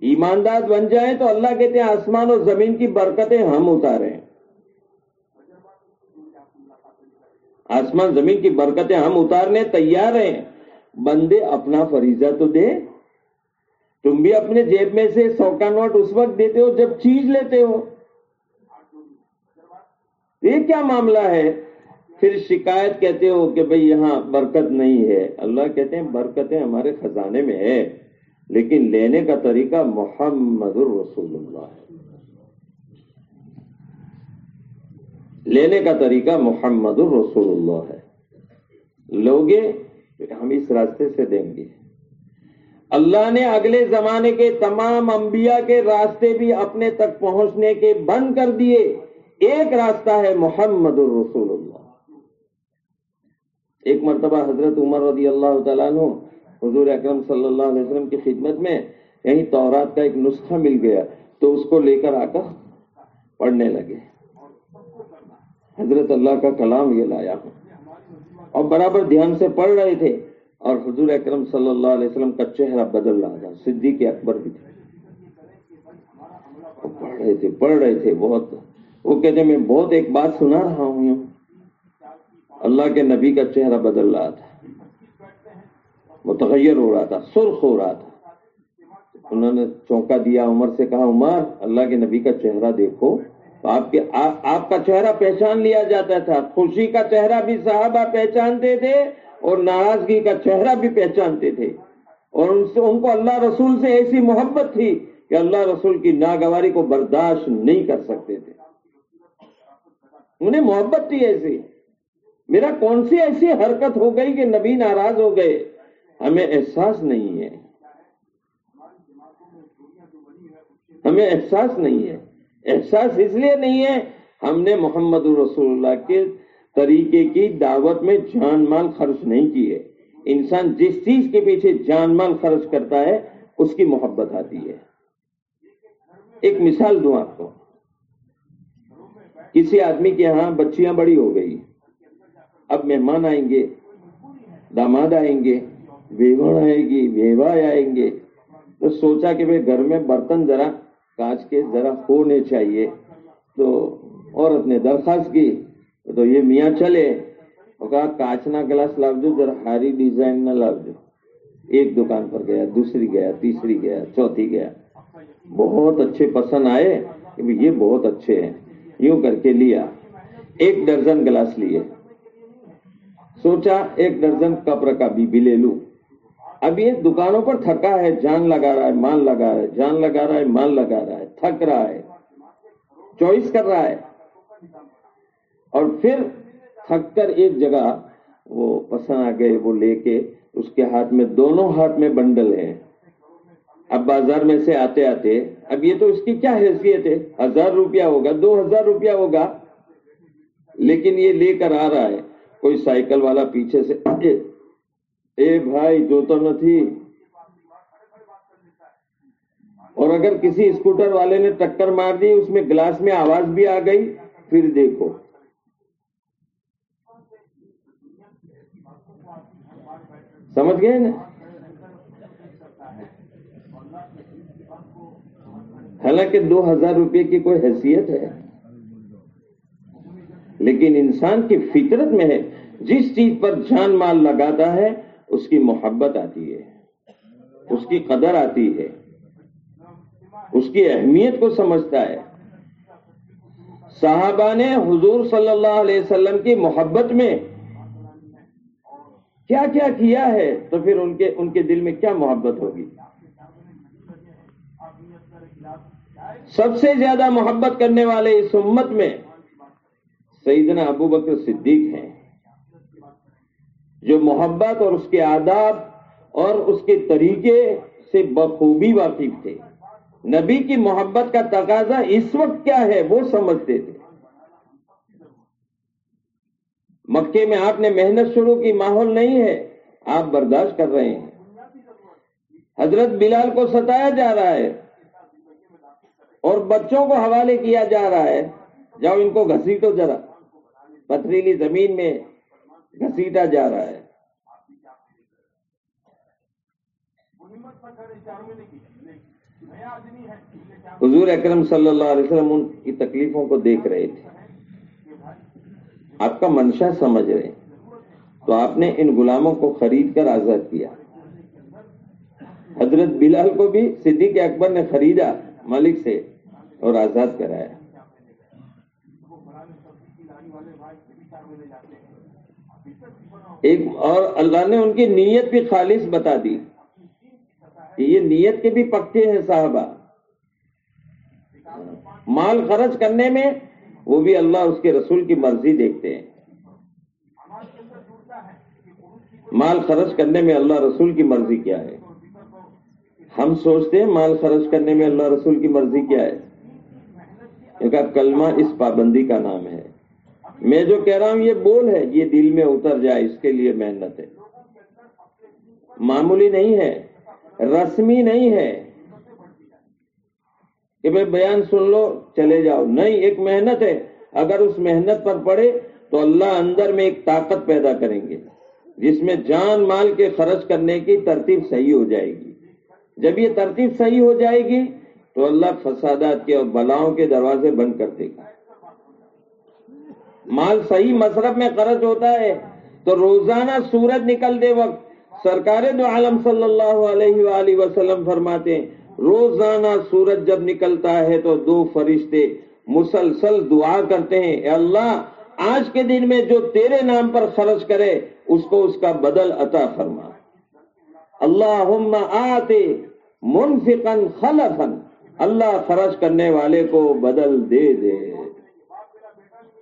ایماندار بن جائیں تو اللہ کہتے ہیں آسمان اور زمین کی برکتیں ہم اتاریں آسمان زمین کی برکتیں ہم اتارنے تیار ہیں بندے اپنا فریضہ تو دے تم بھی اپنے جیب میں سے سو کا نوٹ اس وقت دیتے ہو جب چیز لیتے ہو۔ یہ کیا معاملہ ہے؟ پھر شکایت کہتے ہو کہ بھئی یہاں برکت نہیں ہے۔ اللہ کہتے ہیں برکتیں ہمارے خزانے میں ہے لیکن لینے کا طریقہ محمد الرسول اللہ ہے۔ لینے کا طریقہ محمد الرسول اللہ ہے۔ لوگے ہم اس راستے سے دیں گے۔ اللہ نے اگلے زمانے کے تمام انبیاء کے راستے بھی اپنے تک پہنچنے کے بند کر دیے۔ ایک راستہ ہے محمد الرسول اللہ۔ ایک مرتبہ حضرت عمر رضی اللہ تعالیٰ عنہ حضور اکرم صلی اللہ علیہ وسلم کی خدمت میں یہیں تورات کا ایک نسخہ مل گیا تو اس کو لے کر آ کر پڑھنے لگے۔ حضرت اللہ کا کلام یہ لایا۔ ہوں اور برابر دھیان سے پڑھ رہے تھے۔ اور حضور اکرم صلی اللہ علیہ وسلم کا چہرہ بدل رہا تھا، صدیق اکبر بھی تھے۔ پڑھ رہے تھے، پڑھ رہے تھے بہت۔ وہ کہتے میں بہت ایک بات سنا رہا ہوں۔ اللہ کے نبی کا چہرہ بدل رہا تھا۔ متغیر ہو رہا تھا، سرخ ہو رہا تھا۔ انہوں نے چونکا دیا، عمر سے کہا، عمر، اللہ کے نبی کا چہرہ دیکھو۔ آپ کے آپ کا چہرہ پہچان لیا جاتا تھا۔ خوشی کا چہرہ بھی صحابہ پہچانتے تھے۔ اور ناراضگی کا چہرہ بھی پہچانتے تھے۔ اور ان سے ان کو اللہ رسول سے ایسی محبت تھی کہ اللہ رسول کی ناگواری کو برداشت نہیں کر سکتے تھے۔ انہیں محبت تھی ایسی۔ میرا کون سی ایسی حرکت ہو گئی کہ نبی ناراض ہو گئے؟ ہمیں احساس نہیں ہے۔ ہمیں احساس نہیں ہے۔ احساس اس لیے نہیں ہے، ہم نے محمد رسول اللہ کے طریقے کی دعوت میں جان مال خرچ نہیں کی ہے۔ انسان جس چیز کے پیچھے جان مال خرچ کرتا ہے، اس کی محبت آتی ہے۔ ایک مثال دوں آپ کو۔ کسی آدمی کے ہاں بچیاں بڑی ہو گئی۔ اب مہمان آئیں گے، داماد آئیں گے، بیوڑ آئے گی، بیوہ آئیں گے۔ تو سوچا کہ بھائی گھر میں برتن ذرا کانچ کے، ذرا ہونے چاہیے۔ تو عورت نے درخواست کی۔ تو یہ میاں چلے اور کہا کانچ گلاس لاؤ جو ذرا ہاری ڈیزائن نہ لاؤ جو ایک دکان پر گیا دوسری گیا تیسری گیا چوتھی گیا بہت اچھے پسند آئے کہ یہ بہت اچھے ہیں یوں کر کے لیا ایک درجن گلاس لیے سوچا ایک درجن کپر کا بھی لے لوں اب یہ دکانوں پر تھکا ہے جان لگا رہا ہے مان لگا رہا ہے جان لگا رہا ہے مان لگا رہا ہے تھک رہا ہے چوائس کر رہا ہے اور پھر تھک کر ایک جگہ وہ پسند آ گئے، وہ لے کے اس کے ہاتھ میں دونوں ہاتھ میں بنڈل ہیں۔ اب بازار میں سے آتے آتے، اب یہ تو اس کی کیا حیثیت ہے؟ ہزار روپیہ ہوگا، دو ہزار روپیہ ہوگا۔ لیکن یہ لے کر آ رہا ہے۔ کوئی سائیکل والا پیچھے سے اے بھائی، جو تو نہ تھی۔ اور اگر کسی اسکوٹر والے نے ٹکر مار دی، اس میں گلاس میں آواز بھی آ گئی، پھر دیکھو۔ سمجھ گئے نا؟ حالانکہ دو ہزار روپے کی کوئی حیثیت ہے۔ لیکن انسان کی فطرت میں ہے، جس چیز پر جان مال لگاتا ہے، اس کی محبت آتی ہے، اس کی قدر آتی ہے، اس کی اہمیت کو سمجھتا ہے۔ صحابہ نے حضور صلی اللہ علیہ وسلم کی محبت میں کیا کیا کیا ہے تو پھر ان کے ان کے دل میں کیا محبت ہوگی؟ سب سے زیادہ محبت کرنے والے اس امت میں سیدنا ابو بکر صدیق ہیں۔ جو محبت اور اس کے آداب اور اس کے طریقے سے بخوبی واقف تھے۔ نبی کی محبت کا تقاضا اس وقت کیا ہے وہ سمجھتے تھے۔ مکے میں آپ نے محنت شروع کی، ماحول نہیں ہے، آپ برداشت کر رہے ہیں۔ حضرت بلال کو ستایا جا رہا ہے اور بچوں کو حوالے کیا جا رہا ہے۔ جاؤ ان کو گھسیٹو ذرا۔ پتھریلی زمین میں گھسیٹا جا رہا ہے۔ حضور اکرم صلی اللہ علیہ وسلم ان کی تکلیفوں کو دیکھ رہے تھے۔ آپ کا منشا سمجھ رہے تو آپ نے ان غلاموں کو خرید کر آزاد کیا۔ حضرت بلال کو بھی صدیق اکبر نے خریدا مالک سے اور آزاد کرایا۔ ایک اور اللہ نے ان کی نیت بھی خالص بتا دی۔ کہ یہ نیت کے بھی پکے ہیں صاحبہ مال خرچ کرنے میں وہ بھی اللہ اس کے رسول کی مرضی دیکھتے ہیں۔ مال خرچ کرنے میں اللہ رسول کی مرضی کیا ہے؟ ہم سوچتے ہیں مال خرچ کرنے میں اللہ رسول کی مرضی کیا ہے؟ کیونکہ کلمہ اس پابندی کا نام ہے۔ میں جو کہہ رہا ہوں یہ بول ہے، یہ دل میں اتر جائے، اس کے لیے محنت ہے۔ معمولی نہیں ہے، رسمی نہیں ہے۔ کہ بھائی بیان سن لو، چلے جاؤ۔ نہیں، ایک محنت ہے۔ اگر اس محنت پر پڑے تو اللہ اندر میں ایک طاقت پیدا کریں گے، جس میں جان مال کے خرچ کرنے کی ترتیب صحیح ہو جائے گی۔ جب یہ ترتیب صحیح ہو جائے گی تو اللہ فسادات کے اور بلاؤں کے دروازے بند کر دے گا۔ مال صحیح مصرف میں خرچ ہوتا ہے تو روزانہ سورج نکل دے وقت سرکار دو عالم صلی اللہ علیہ وآلہ وسلم فرماتے ہیں روزانہ سورج جب نکلتا ہے تو دو فرشتے مسلسل دعا کرتے ہیں۔ اے اللہ، آج کے دن میں جو تیرے نام پر خرچ کرے، اس کو اس کا بدل عطا فرما۔ اللہ آتے منفقن خلفن اللہ خرچ کرنے والے کو بدل دے دے۔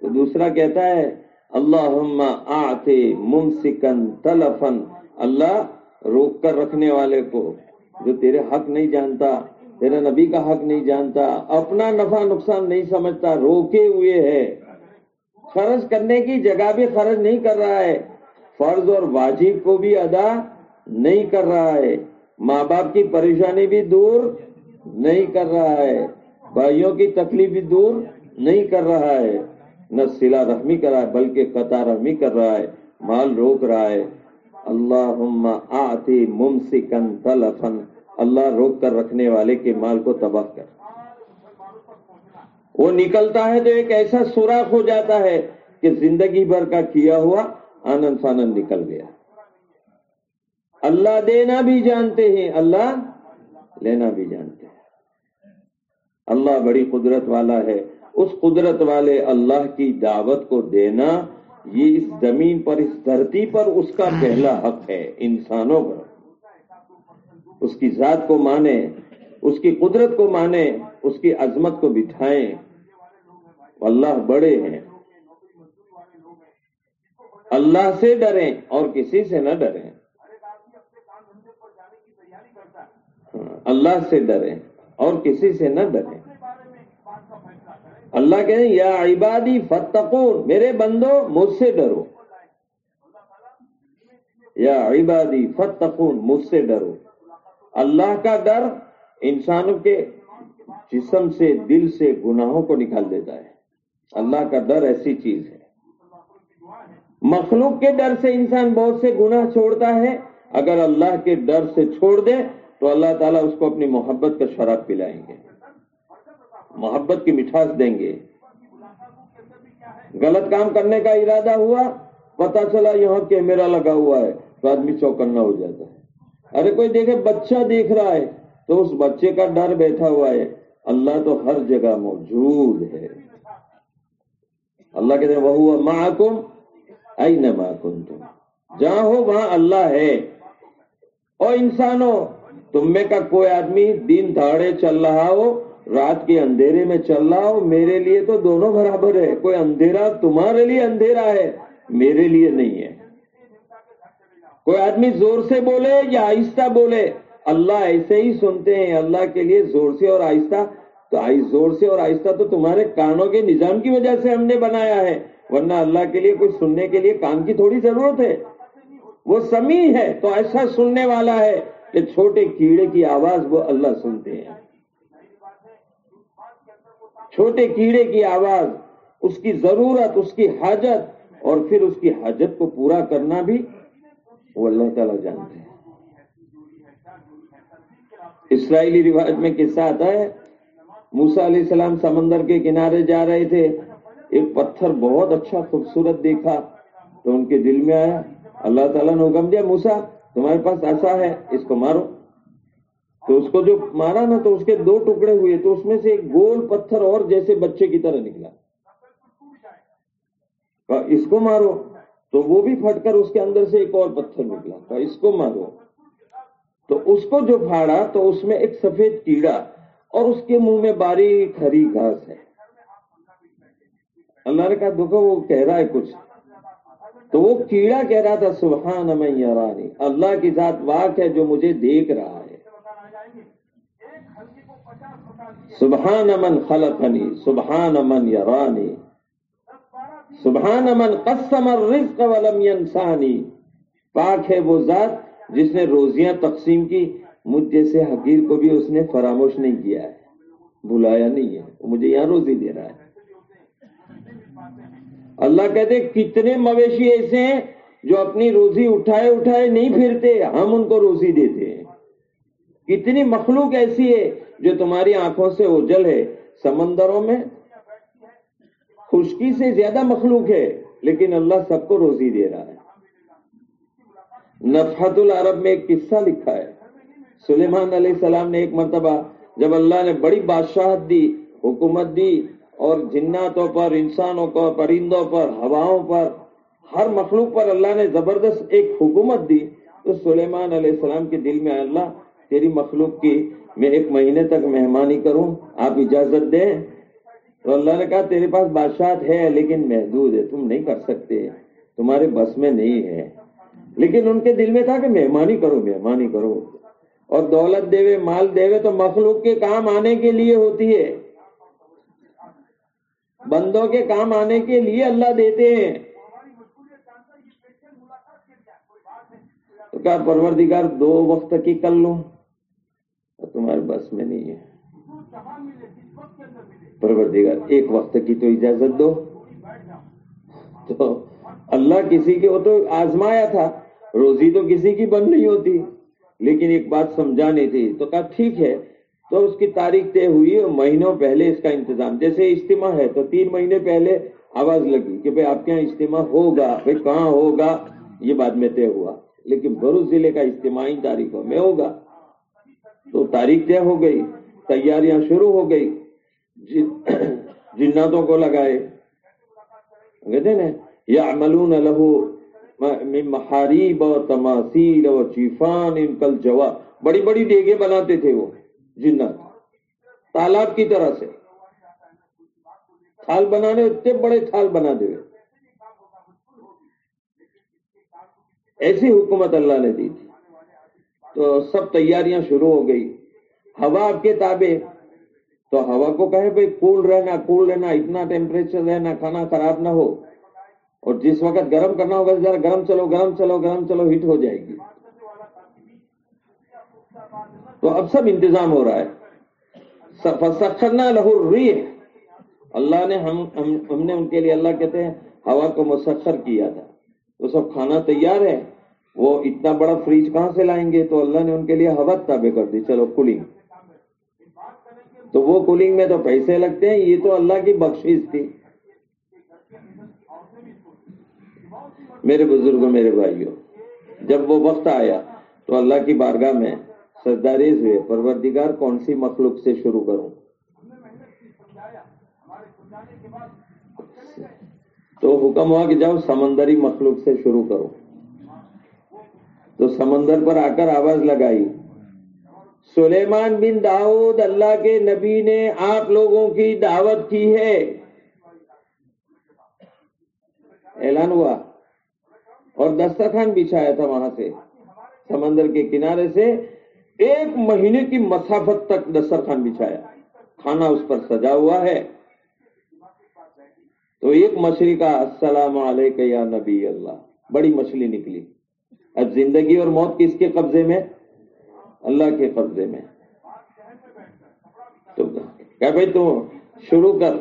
تو دوسرا کہتا ہے اللہ آتے ممسکن تلفن اللہ روک کر رکھنے والے کو۔ جو تیرے حق نہیں جانتا، تیرے نبی کا حق نہیں جانتا، اپنا نفع نقصان نہیں سمجھتا، روکے ہوئے ہے۔ خرچ کرنے کی جگہ بھی خرچ نہیں کر رہا ہے۔ فرض اور واجب کو بھی ادا نہیں کر رہا ہے۔ ماں باپ کی پریشانی بھی دور نہیں کر رہا ہے۔ بھائیوں کی تکلیف بھی دور نہیں کر رہا ہے۔ نہ سلا رحمی کر رہا ہے، بلکہ قطع رحمی کر رہا ہے۔ مال روک رہا ہے۔ اللہ آتی ممسکن تلفن اللہ روک کر رکھنے والے کے مال کو تباہ کر۔ وہ نکلتا ہے تو ایک ایسا سوراخ ہو جاتا ہے کہ زندگی بھر کا کیا ہوا آنند فانند نکل گیا۔ اللہ دینا بھی جانتے ہیں، اللہ لینا بھی جانتے ہیں۔ اللہ بڑی قدرت والا ہے۔ اس قدرت والے اللہ کی دعوت کو دینا، یہ اس زمین پر، اس دھرتی پر اس کا پہلا حق ہے، انسانوں پر۔ اس کی ذات کو مانے اس کی قدرت کو مانے اس کی عظمت کو بٹھائیں۔ اللہ بڑے ہیں۔ اللہ سے ڈریں اور کسی سے نہ ڈریں۔ اللہ سے ڈریں اور کسی سے نہ ڈریں۔ اللہ کہیں، یا عبادی فتقون میرے بندو، مجھ سے ڈرو۔ یا عبادی فتقون مجھ سے ڈرو۔ اللہ کا ڈر انسانوں کے جسم سے، دل سے گناہوں کو نکال دیتا ہے۔ اللہ کا ڈر ایسی چیز ہے۔ مخلوق کے ڈر سے انسان بہت سے گناہ چھوڑتا ہے۔ اگر اللہ کے ڈر سے چھوڑ دے تو اللہ تعالیٰ اس کو اپنی محبت کا شراب پلائیں گے۔ محبت کی مٹھاس دیں گے۔ غلط کام کرنے کا ارادہ ہوا، پتا چلا یہاں کیمرہ لگا ہوا ہے تو آدمی چوکنا ہو جاتا ہے۔ ارے کوئی دیکھے بچہ دیکھ رہا ہے تو اس بچے کا ڈر بیٹھا ہوا ہے۔ اللہ تو ہر جگہ موجود ہے۔ اللہ کہتے ہیں وہ محکم آئی نہ محکم تم جہاں ہو وہاں اللہ ہے۔ اور انسانوں تم میں کا کوئی آدمی دن دھاڑے چل رہا ہو، رات کے اندھیرے میں چل رہا ہو، میرے لیے تو دونوں برابر ہے۔ کوئی اندھیرا تمہارے لیے اندھیرا ہے، میرے لیے نہیں ہے۔ کوئی آدمی زور سے بولے یا آہستہ بولے، اللہ ایسے ہی سنتے ہیں، اللہ کے لیے زور سے اور آہستہ۔ تو زور سے اور آہستہ تو تمہارے کانوں کے نظام کی وجہ سے ہم نے بنایا ہے، ورنہ اللہ کے لیے کوئی سننے کے لیے کان کی تھوڑی ضرورت ہے۔ وہ سمی ہے تو ایسا سننے والا ہے کہ چھوٹے کیڑے کی آواز وہ اللہ سنتے ہیں۔ چھوٹے کیڑے کی آواز، اس کی ضرورت، اس کی حاجت اور پھر اس کی حاجت کو پورا کرنا بھی وہ اللہ تعالیٰ جانتے ہیں۔ اسرائیلی روایت میں قصہ آتا ہے موسا علیہ السلام سمندر کے کنارے جا رہے تھے، ایک پتھر بہت اچھا خوبصورت دیکھا تو ان کے دل میں آیا، اللہ تعالیٰ نے حکم دیا موسا تمہارے پاس ایسا ہے، اس کو مارو۔ تو اس کو جو مارا نا، تو اس کے دو ٹکڑے ہوئے، تو اس میں سے ایک گول پتھر اور جیسے بچے کی طرح نکلا۔ اس کو مارو۔ تو وہ بھی پھٹ کر اس کے اندر سے ایک اور پتھر نکلا۔ تو اس کو مارو۔ تو اس کو جو پھاڑا، تو اس میں ایک سفید کیڑا اور اس کے منہ میں باریک ہری گھاس ہے۔ اللہ نے کہا، دیکھو، وہ کہہ رہا ہے کچھ۔ تو وہ کیڑا کہہ رہا تھا سبحان من یرانی اللہ کی ذات واق ہے جو مجھے دیکھ رہا ہے۔ سبحان من خلقنی سبحان من یرانی سبحان من قسم الرزق ولم ينسانی پاک ہے وہ ذات جس نے روزیاں تقسیم کی، مجھ جیسے حقیر کو بھی اس نے فراموش نہیں کیا ہے۔ بلایا نہیں ہے، وہ مجھے یہاں روزی دے رہا ہے۔ اللہ کہتے کتنے مویشی ایسے ہیں جو اپنی روزی اٹھائے اٹھائے نہیں پھرتے، ہم ان کو روزی دیتے ہیں۔ کتنی مخلوق ایسی ہے جو تمہاری آنکھوں سے اجل ہے، سمندروں میں خشکی سے زیادہ مخلوق ہے، لیکن اللہ سب کو روزی دے رہا ہے۔ نفحت العرب میں ایک قصہ لکھا ہے۔ سلیمان علیہ السلام نے ایک مرتبہ جب اللہ نے بڑی بادشاہت دی، حکومت دی اور جناتوں پر، انسانوں پر، پرندوں پر، ہواؤں پر، ہر مخلوق پر اللہ نے زبردست ایک حکومت دی، تو سلیمان علیہ السلام کے دل میں اللہ تیری مخلوق کی میں ایک مہینے تک مہمانی کروں، آپ اجازت دیں۔ تو اللہ نے کہا، تیرے پاس بادشاہت ہے لیکن محدود ہے، تم نہیں کر سکتے، تمہارے بس میں نہیں ہے۔ لیکن ان کے دل میں تھا کہ مہمانی کرو مہمانی کرو۔ اور دولت دے مال دے تو مخلوق کے کام آنے کے لیے ہوتی ہے۔ بندوں کے کام آنے کے لیے اللہ دیتے ہیں۔ تو کہا، پروردگار، دو وقت کی کر لوں۔ تمہارے بس میں نہیں ہے۔ پروردگار، ایک وقت کی تو اجازت دو۔ تو اللہ کسی کے، وہ تو آزمایا تھا، روزی تو کسی کی بند نہیں ہوتی۔ لیکن ایک بات سمجھانی تھی، تو کہا ٹھیک ہے۔ تو اس کی تاریخ طے ہوئی اور مہینوں پہلے اس کا انتظام، جیسے اجتماع ہے، تو تین مہینے پہلے آواز لگی کہ بھائی آپ کے یہاں اجتماع ہوگا، بھائی کہاں ہوگا؟ یہ بعد میں طے ہوا۔ لیکن بروز ضلع کا اجتماعی تاریخوں میں ہوگا۔ تو تاریخ طے ہو گئی، تیاریاں شروع ہو گئی۔ جناتوں کو لگائے۔ کہتے نا یا ملون لہو محاریب اور تماثیل اور چیفان ان کل جوا۔ بڑی بڑی دیگے بناتے تھے وہ جنات۔ تالاب کی طرح سے۔ تھال بنانے اتنے بڑے تھال بنا دے ایسی حکومت اللہ نے دی تھی۔ تو سب تیاریاں شروع ہو گئی۔ ہوا آپ کے تابے تو ہوا کو کہے بھائی کول رہنا کول رہنا، اتنا ٹیمپریچر رہنا، کھانا خراب نہ ہو۔ اور جس وقت گرم کرنا ہوگا، ذرا گرم چلو گرم چلو گرم چلو ہیٹ ہو جائے گی۔ تو اب سب انتظام ہو رہا ہے۔ سخرنا لہو ریح اللہ نے ہم ہم نے ان کے لیے اللہ کہتے ہیں، ہوا کو مسخر کیا تھا۔ تو سب کھانا تیار ہے۔ وہ اتنا بڑا فریج کہاں سے لائیں گے؟ تو اللہ نے ان کے لیے ہوا تابع کر دی۔ چلو کولنگ تو وہ کولنگ میں تو پیسے لگتے ہیں، یہ تو اللہ کی بخشش تھی۔ میرے بزرگوں، میرے بھائیوں، جب وہ وقت آیا تو اللہ کی بارگاہ میں سرداریز ہوئے۔ پروردگار کون سی مخلوق سے شروع کروں؟ تو حکم ہوا کہ جاؤ سمندری مخلوق سے شروع کرو۔ تو سمندر پر آ کر آواز لگائی۔ سلیمان بن داؤد اللہ کے نبی نے آپ لوگوں کی دعوت کی ہے۔ اعلان ہوا۔ اور دسترخوان بچھایا تھا وہاں سے۔ سمندر کے کنارے سے ایک مہینے کی مسافت تک دسترخوان بچھایا کھانا اس پر سجا ہوا ہے۔ تو ایک مچھلی کا السلام علیکم یا نبی اللہ۔ بڑی مچھلی نکلی۔ اب زندگی اور موت کس کے قبضے میں؟ اللہ کے قبضے میں۔ تو کہ بھائی تو شروع کر۔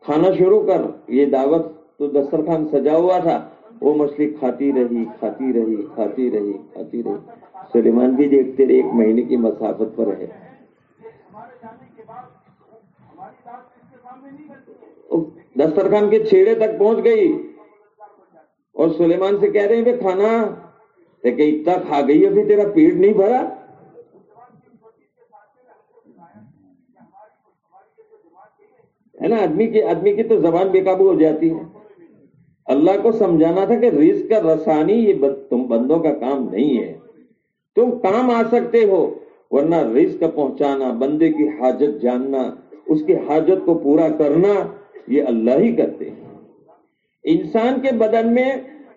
کھانا شروع کر۔ یہ دعوت تو دسترخوان سجا ہوا تھا۔ وہ مچھلی کھاتی رہی کھاتی رہی کھاتی رہی کھاتی رہی۔ سلیمان بھی دیکھتے رہے، ایک مہینے کی مسافت پر ہے دسترخوان کے چھیڑے تک پہنچ گئی۔ اور سلیمان سے کہہ رہے ہیں کہ کھانا کہ اتنا کھا گئی ابھی تیرا پیٹ نہیں بھرا؟ ہے نا، آدمی کی آدمی کی تو زبان بے قابو ہو جاتی ہے۔ اللہ کو سمجھانا تھا کہ رزق کا رسانی یہ تم بندوں کا کام نہیں ہے۔ تم کام آ سکتے ہو، ورنہ رزق پہنچانا، بندے کی حاجت جاننا، اس کی حاجت کو پورا کرنا، یہ اللہ ہی کرتے ہیں۔ انسان کے بدن میں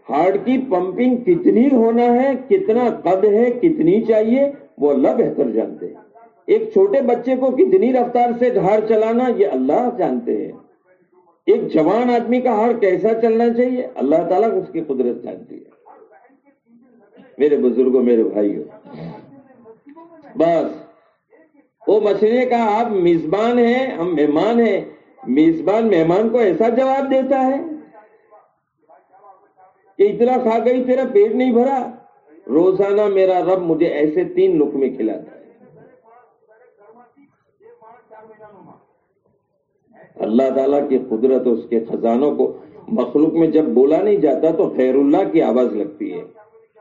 ہارٹ کی پمپنگ کتنی ہونا ہے، کتنا قد ہے، کتنی چاہیے، وہ اللہ بہتر جانتے ہیں۔ ایک چھوٹے بچے کو کتنی رفتار سے گھر چلانا، یہ اللہ جانتے ہیں۔ ایک جوان آدمی کا ہار کیسا چلنا چاہیے، اللہ تعالیٰ اس کی قدرت جانتی ہے میرے بزرگوں، میرے بھائیوں، بس۔ وہ مچھلی نے کہا آپ میزبان ہیں، ہم مہمان ہیں۔ میزبان مہمان کو ایسا جواب دیتا ہے کہ اتنا کھا گئی، تیرا پیٹ نہیں بھرا۔ روزانہ میرا رب مجھے ایسے تین لقمے کھلاتا ہے۔ اللہ تعالیٰ کی قدرت اس کے خزانوں کو مخلوق میں جب بولا نہیں جاتا تو خیر اللہ کی آواز لگتی ہے۔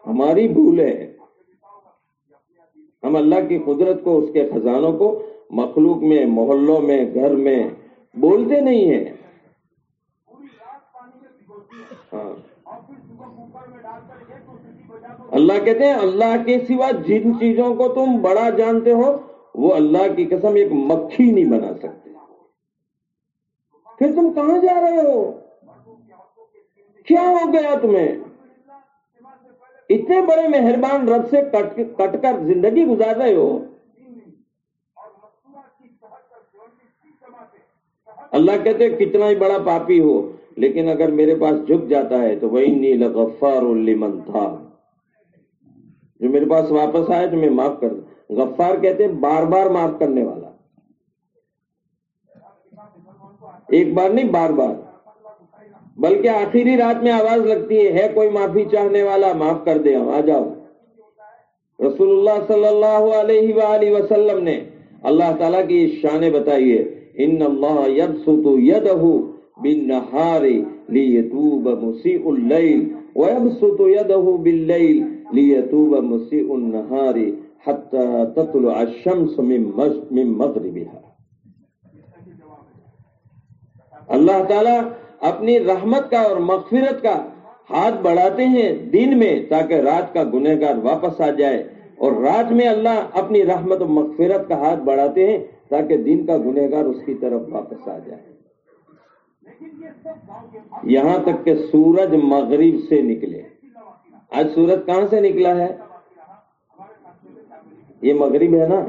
ہماری بھول ہے۔ ہم اللہ کی قدرت کو، اس کے خزانوں کو مخلوق میں، محلوں میں، گھر میں بولتے نہیں ہیں ہاں اللہ کہتے ہیں، اللہ کے سوا جن چیزوں کو تم بڑا جانتے ہو، وہ اللہ کی قسم ایک مکھی نہیں بنا سکتے۔ پھر تم کہاں جا رہے ہو؟ کیا ہو گیا تمہیں؟ اتنے بڑے مہربان رب سے کٹ کر زندگی گزار رہے ہو۔ اللہ کہتے کتنا ہی بڑا پاپی ہو۔ لیکن اگر میرے پاس جھک جاتا ہے تو وہی نیل غفار لمن تھا جو میرے پاس واپس آئے تو میں معاف کر غفار کہتے بار بار معاف کرنے والا۔ ایک بار نہیں، بار بار۔ بلکہ آخری رات میں آواز لگتی ہے ہے کوئی معافی چاہنے والا، معاف کر دے ہم آ جاؤ۔ رسول اللہ صلی اللہ علیہ وآلہ وسلم نے اللہ تعالیٰ کی شان بتائیے ان اللہ یبسط یدہ بالنہار لیتوب مسیء اللیل ویبسط یدہ باللیل لیتوب مسیء النہار حتی تطلع الشمس من مغربها. اللہ تعالیٰ اپنی رحمت کا اور مغفرت کا ہاتھ بڑھاتے ہیں دن میں تاکہ رات کا گنہگار واپس آ جائے اور رات میں اللہ اپنی رحمت و مغفرت کا ہاتھ بڑھاتے ہیں تاکہ دن کا گنہگار اس کی طرف واپس آ جائے۔ یہاں تک کہ سورج مغرب سے نکلے۔ آج سورج کہاں سے نکلا ہے؟ یہ مغرب ہے نا؟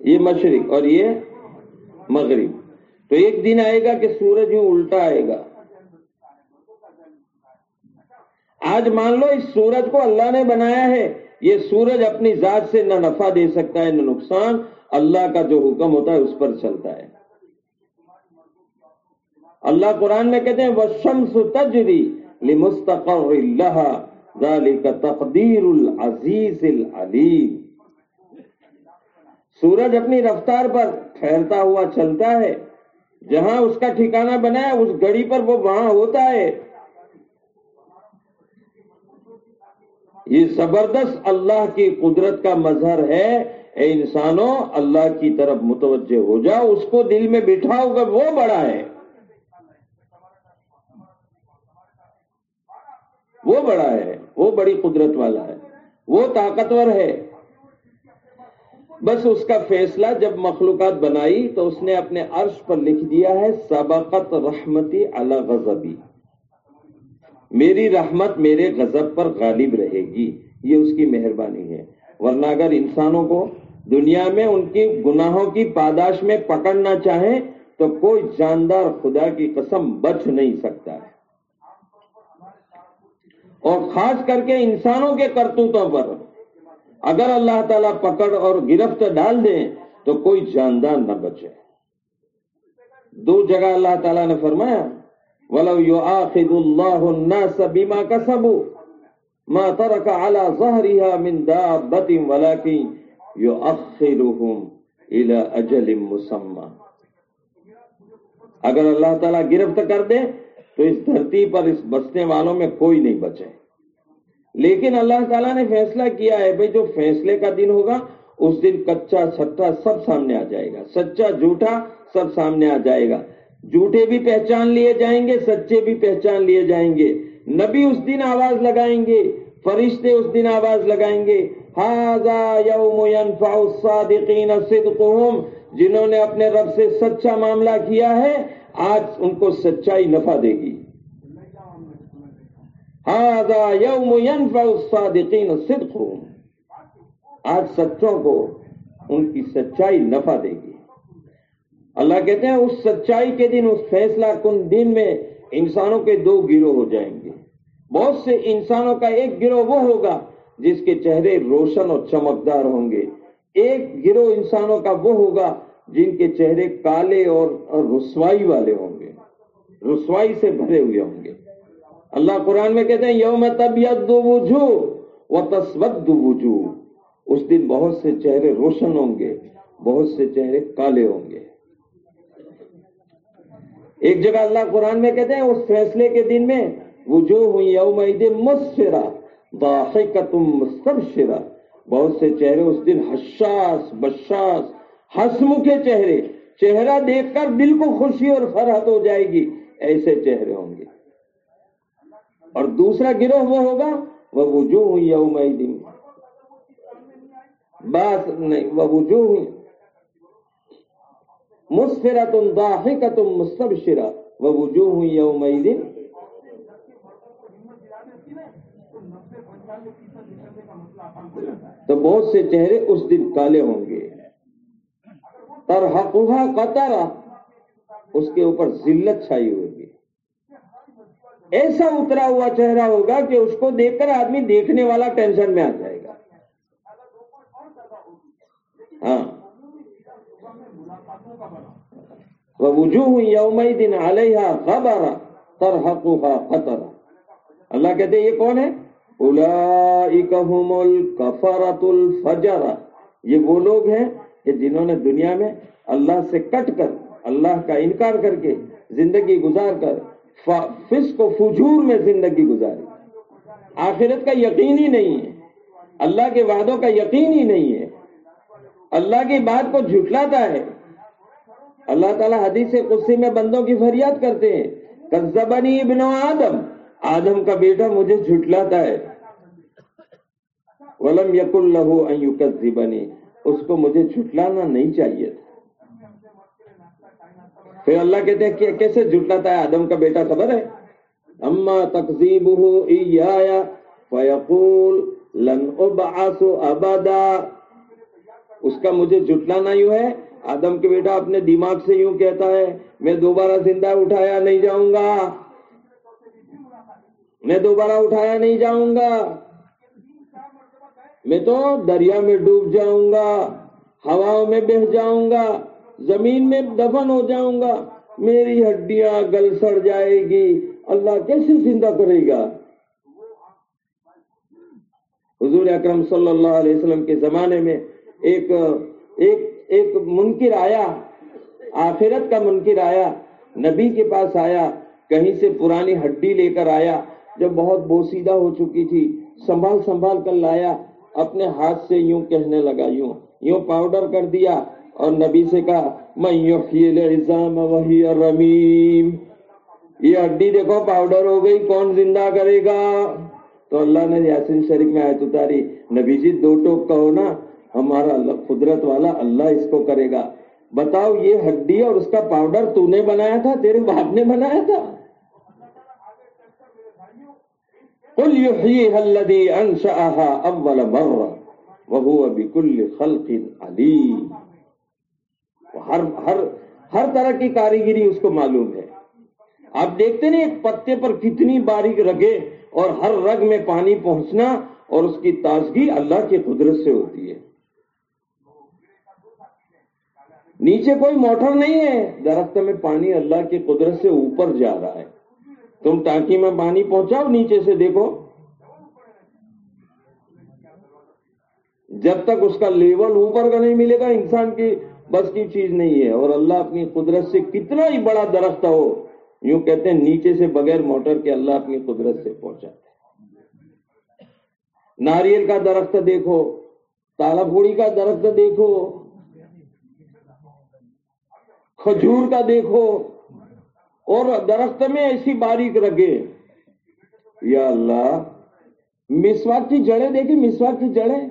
یہ مشرق اور یہ مغرب۔ تو ایک دن آئے گا کہ سورج یوں الٹا آئے گا۔ آج مان لو اس سورج کو اللہ نے بنایا ہے، یہ سورج اپنی ذات سے نہ نفع دے سکتا ہے، نہ نقصان۔ اللہ کا جو حکم ہوتا ہے اس پر چلتا ہے۔ اللہ قرآن میں کہتے ہیں وشمس تجری لمستقر اللہ ذالک تقدیر العزیز العلیم سورج اپنی رفتار پر ٹھہرتا ہوا چلتا ہے، جہاں اس کا ٹھکانہ بنا ہے، اس گڑی پر وہ وہاں ہوتا ہے۔ یہ زبردست اللہ کی قدرت کا مظہر ہے۔ اے انسانوں، اللہ کی طرف متوجہ ہو جاؤ، اس کو دل میں بٹھاؤ گا وہ بڑا ہے۔ وہ بڑا ہے، وہ بڑی قدرت والا ہے، وہ طاقتور ہے۔ بس اس کا فیصلہ جب مخلوقات بنائی تو اس نے اپنے عرش پر لکھ دیا ہے، سبقت رحمتی اللہ غزبی میری رحمت میرے غضب پر غالب رہے گی، یہ اس کی مہربانی ہے۔ ورنہ اگر انسانوں کو دنیا میں ان کی گناہوں کی پاداش میں پکڑنا چاہیں تو کوئی جاندار خدا کی قسم بچ نہیں سکتا ہے۔ اور خاص کر کے انسانوں کے کرتوتوں پر۔ اگر اللہ تعالیٰ پکڑ اور گرفت ڈال دیں تو کوئی جاندار نہ بچے۔ دو جگہ اللہ تعالیٰ نے فرمایا، ولو يؤاخذ الله الناس بما كسبوا ما ترك على ظهرها من دابة ولكن يؤخرهم الى اجل مسمى. اگر اللہ تعالیٰ گرفت کر دے، تو اس دھرتی پر اس بسنے والوں میں کوئی نہیں بچے۔ لیکن اللہ تعالیٰ نے فیصلہ کیا ہے بھائی جو فیصلے کا دن ہوگا، اس دن کچا سٹا سب سامنے آ جائے گا۔ سچا جھوٹا سب سامنے آ جائے گا۔ جھوٹے بھی پہچان لیے جائیں گے، سچے بھی پہچان لیے جائیں گے۔ نبی اس دن آواز لگائیں گے، فرشتے اس دن آواز لگائیں گے۔ جنہوں نے اپنے رب سے سچا معاملہ کیا ہے، آج ان کو سچائی نفع دے گی۔ یوم ينفع الصادقین صدقهم۔ آج سچوں کو ان کی سچائی نفع دے گی۔ اللہ کہتے ہیں، اس سچائی کے دن، اس فیصلہ کن دن میں انسانوں کے دو گروہ ہو جائیں گے۔ بہت سے انسانوں کا ایک گروہ وہ ہوگا جس کے چہرے روشن اور چمکدار ہوں گے۔ ایک گروہ انسانوں کا وہ ہوگا جن کے چہرے کالے اور رسوائی والے ہوں گے۔ رسوائی سے بھرے ہوئے ہوں گے۔ اللہ قرآن میں کہتے ہیں، یوم طبیعت دو وجوہ و تسود وجوہ۔ اس دن بہت سے چہرے روشن ہوں گے، بہت سے چہرے کالے ہوں گے۔ ایک جگہ اللہ قرآن میں کہتے ہیں، اس فیصلے کے دن میں وجوہ یوم مسرا مستبشرہ۔ بہت سے چہرے اس دن حشاس، بشاس ہسم کے چہرے۔ چہرہ دیکھ کر دل کو خوشی اور فرحت ہو جائے گی۔ ایسے چہرے ہوں گے۔ اور دوسرا گروہ وہ ہوگا وہ وجوہ یوم دن بات نہیں وہ وجوہ مسفرتم ضاحکتم مستبشرہ۔ وہ وجوہ یوم دن تو بہت سے چہرے اس دن کالے ہوں گے۔ ترحقہ قطرہ۔ اس کے اوپر ذلت چھائی ہوگی ایسا اترا ہوا چہرہ ہوگا کہ اس کو دیکھ کر آدمی دیکھنے والا ٹینشن میں آ جائے گا۔ ہاں۔ وجوہ یوم دن علیہ خبر ترحقہ قطرہ۔ اللہ کہتے یہ کون ہے؟ الکفرت الفجر۔ یہ وہ لوگ ہیں کہ جنہوں نے دنیا میں اللہ سے کٹ کر، اللہ کا انکار کر کے زندگی گزار کر فسق و فجور میں زندگی گزاری۔ آخرت کا یقین ہی نہیں ہے۔ اللہ کے وعدوں کا یقین ہی نہیں ہے۔ اللہ کی بات کو جھٹلاتا ہے۔ اللہ تعالیٰ حدیث قصی میں بندوں کی فریاد کرتے ہیں۔ کزبنی ابن آدم۔ آدم کا بیٹا مجھے جھٹلاتا ہے۔ ولم یق اللہ بنی اس کو مجھے جھٹلانا نہیں چاہیے تھا۔ پھر اللہ کہتے ہیں کہ کیسے جھٹلاتا ہے؟ آدم کا بیٹا خبر ہے؟ اما تقزیب فیقول لن ابعث ابدا۔ اس کا مجھے جھٹلانا یوں ہے؟ آدم کے بیٹا اپنے دماغ سے یوں کہتا ہے، میں دوبارہ زندہ اٹھایا نہیں جاؤں گا۔ میں دوبارہ اٹھایا نہیں جاؤں گا۔ میں تو دریا میں ڈوب جاؤں گا، ہواؤں میں بہ جاؤں گا، زمین میں دفن ہو جاؤں گا، میری ہڈیاں گل سڑ جائے گی، اللہ کیسے زندہ کرے گا؟ حضور اکرم صلی اللہ علیہ وسلم کے زمانے میں ایک ایک ایک منکر آیا، آخرت کا منکر آیا، نبی کے پاس آیا، کہیں سے پرانی ہڈی لے کر آیا، جب بہت بوسیدہ ہو چکی تھی، سنبھال سنبھال کر لایا اپنے ہاتھ سے یوں کہنے لگا، یوں یوں پاؤڈر کر دیا اور نبی سے کہا میں وہی رمیم یہ ہڈی دیکھو پاؤڈر ہو گئی، کون زندہ کرے گا؟ تو اللہ نے یاسین شریف میں آیت اتاری، نبی جی دو ٹوک کہو نا، ہمارا اللہ، قدرت والا اللہ اس کو کرے گا۔ بتاؤ، یہ ہڈی اور اس کا پاؤڈر تو نے بنایا تھا، تیرے باپ نے بنایا تھا؟ قل يحييها الذي انشاها اول مره وهو بكل خلق عليم. ہر ہر ہر طرح کی کاریگری اس کو معلوم ہے۔ آپ دیکھتے نہیں ایک پتے پر کتنی باریک رگے اور ہر رگ میں پانی پہنچنا اور اس کی تازگی اللہ کی قدرت سے ہوتی ہے۔ نیچے کوئی موٹر نہیں ہے۔ درخت میں پانی اللہ کی قدرت سے اوپر جا رہا ہے۔ تم ٹانکی میں پانی پہنچاؤ، نیچے سے دیکھو۔ جب تک اس کا لیول اوپر کا نہیں ملے گا، انسان کی بس کی چیز نہیں ہے۔ اور اللہ اپنی قدرت سے کتنا ہی بڑا درخت ہو، یوں کہتے ہیں، نیچے سے بغیر موٹر کے اللہ اپنی قدرت سے پہنچاتے ناریل کا درخت دیکھو تالا پوڑی کا درخت دیکھو، کھجور کا دیکھو۔ اور درخت میں ایسی باریک رگے۔ یا اللہ، مسواک کی جڑیں دیکھی مسواک کی جڑیں۔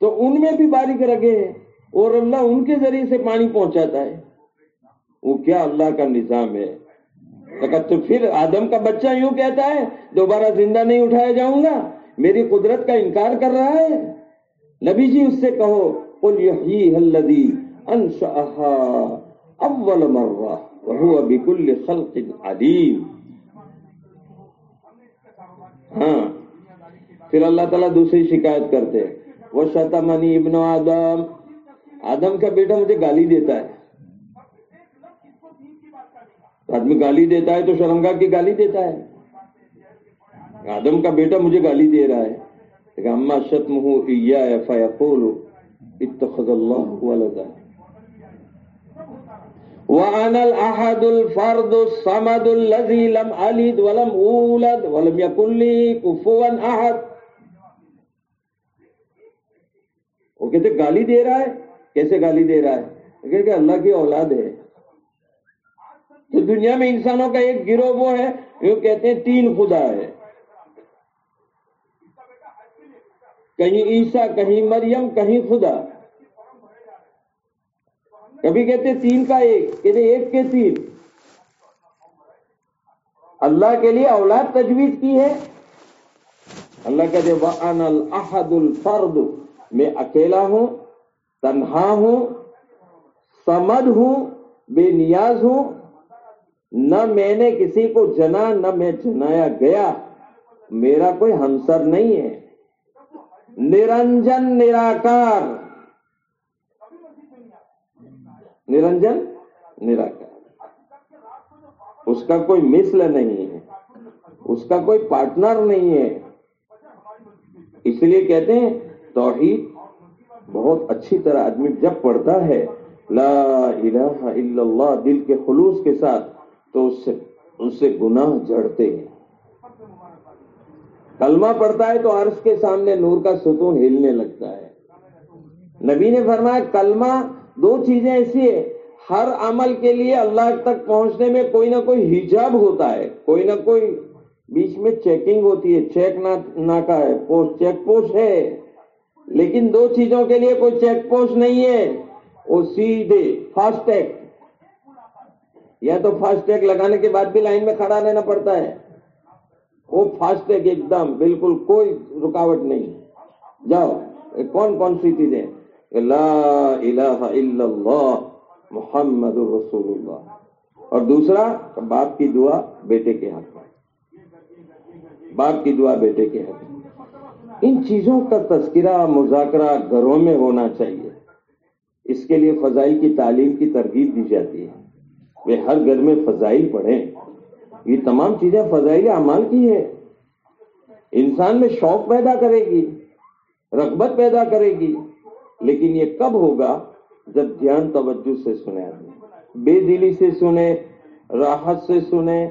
تو ان میں بھی باریک رگے ہیں اور اللہ ان کے ذریعے سے پانی پہنچاتا ہے۔ وہ کیا اللہ کا نظام ہے؟ تو پھر آدم کا بچہ یوں کہتا ہے، دوبارہ زندہ نہیں اٹھایا جاؤں گا، میری قدرت کا انکار کر رہا ہے۔ نبی جی اس سے کہو، قل الذی اول مرہ۔ وهو بكل خلق علیم ہاں. پھر اللہ تعالیٰ دوسری شکایت کرتے ہیں. وہ شتمنی ابن آدم. آدم کا بیٹا مجھے گالی دیتا ہے. آدمی گالی دیتا ہے تو شرمگاہ کی گالی دیتا ہے. آدم کا بیٹا مجھے گالی دے رہا ہے. اما شتم ہوں فیقول اتخذ اللہ ولدا. وانا الاحد الفرد الصمد الذي لم الد ولم اولد ولم يكن لي كفوا احد وہ کہتے گالی دے رہا ہے؟ کیسے گالی دے رہا ہے؟ کہ اللہ کی اولاد ہے۔ تو دنیا میں انسانوں کا ایک گروہ وہ ہے جو کہتے ہیں تین خدا ہے۔ کہیں عیسا کہیں مریم، کہیں خدا۔ کبھی کہتے تین کا ایک، کہتے ایک کے تین۔ اللہ کے لیے اولاد تجویز کی ہے۔ اللہ کہتے وَأَنَا الْأَحَدُ الْفَرْدُ۔ میں اکیلا ہوں، تنہا ہوں، سمد ہوں، بے نیاز ہوں۔ نہ میں نے کسی کو جنا، نہ میں جنایا گیا۔ میرا کوئی ہمسر نہیں ہے۔ نرنجن، نراکار۔ نرنجن نراکار اس کا کوئی مثل نہیں ہے۔ اس کا کوئی پارٹنر نہیں ہے۔ اس لیے کہتے ہیں توحید بہت اچھی طرح آدمی جب پڑھتا ہے لا الہ الا اللہ دل کے خلوص کے ساتھ تو اس سے اس سے گناہ جڑتے ہیں۔ کلمہ پڑھتا ہے تو عرض کے سامنے نور کا ستون ہلنے لگتا ہے۔ نبی نے فرمایا کلمہ دو چیزیں ایسی ہے ہر عمل کے لیے اللہ تک پہنچنے میں کوئی نہ کوئی حجاب ہوتا ہے، کوئی نہ کوئی بیچ میں چیکنگ ہوتی ہے چیک ناکا ہے پوسٹ چیک پوسٹ ہے۔ لیکن دو چیزوں کے لیے کوئی چیک پوسٹ نہیں ہے، وہ سیدھے فاسٹ ٹیگ یا تو فاسٹ ٹیگ لگانے کے بعد بھی لائن میں کھڑا رہنا پڑتا ہے۔ وہ فاسٹ ٹیگ ایک دم، بالکل کوئی رکاوٹ نہیں۔ جاؤ، کون کون سی چیزیں؟ لا الہ الا اللہ محمد رسول اللہ اور دوسرا، باپ کی دعا بیٹے کے ہاتھ میں۔ باپ کی دعا بیٹے کے ہاتھ میں۔ ان چیزوں کا تذکرہ، مذاکرہ گھروں میں ہونا چاہیے۔ اس کے لیے فضائی کی تعلیم کی ترغیب دی جاتی ہے۔ وہ ہر گھر میں فضائل پڑھیں۔ یہ تمام چیزیں فضائل اعمال کی ہے انسان میں شوق پیدا کرے گی، رغبت پیدا کرے گی۔ لیکن یہ کب ہوگا جب دھیان توجہ سے سنے آدمی بے دلی سے سنے راحت سے سنے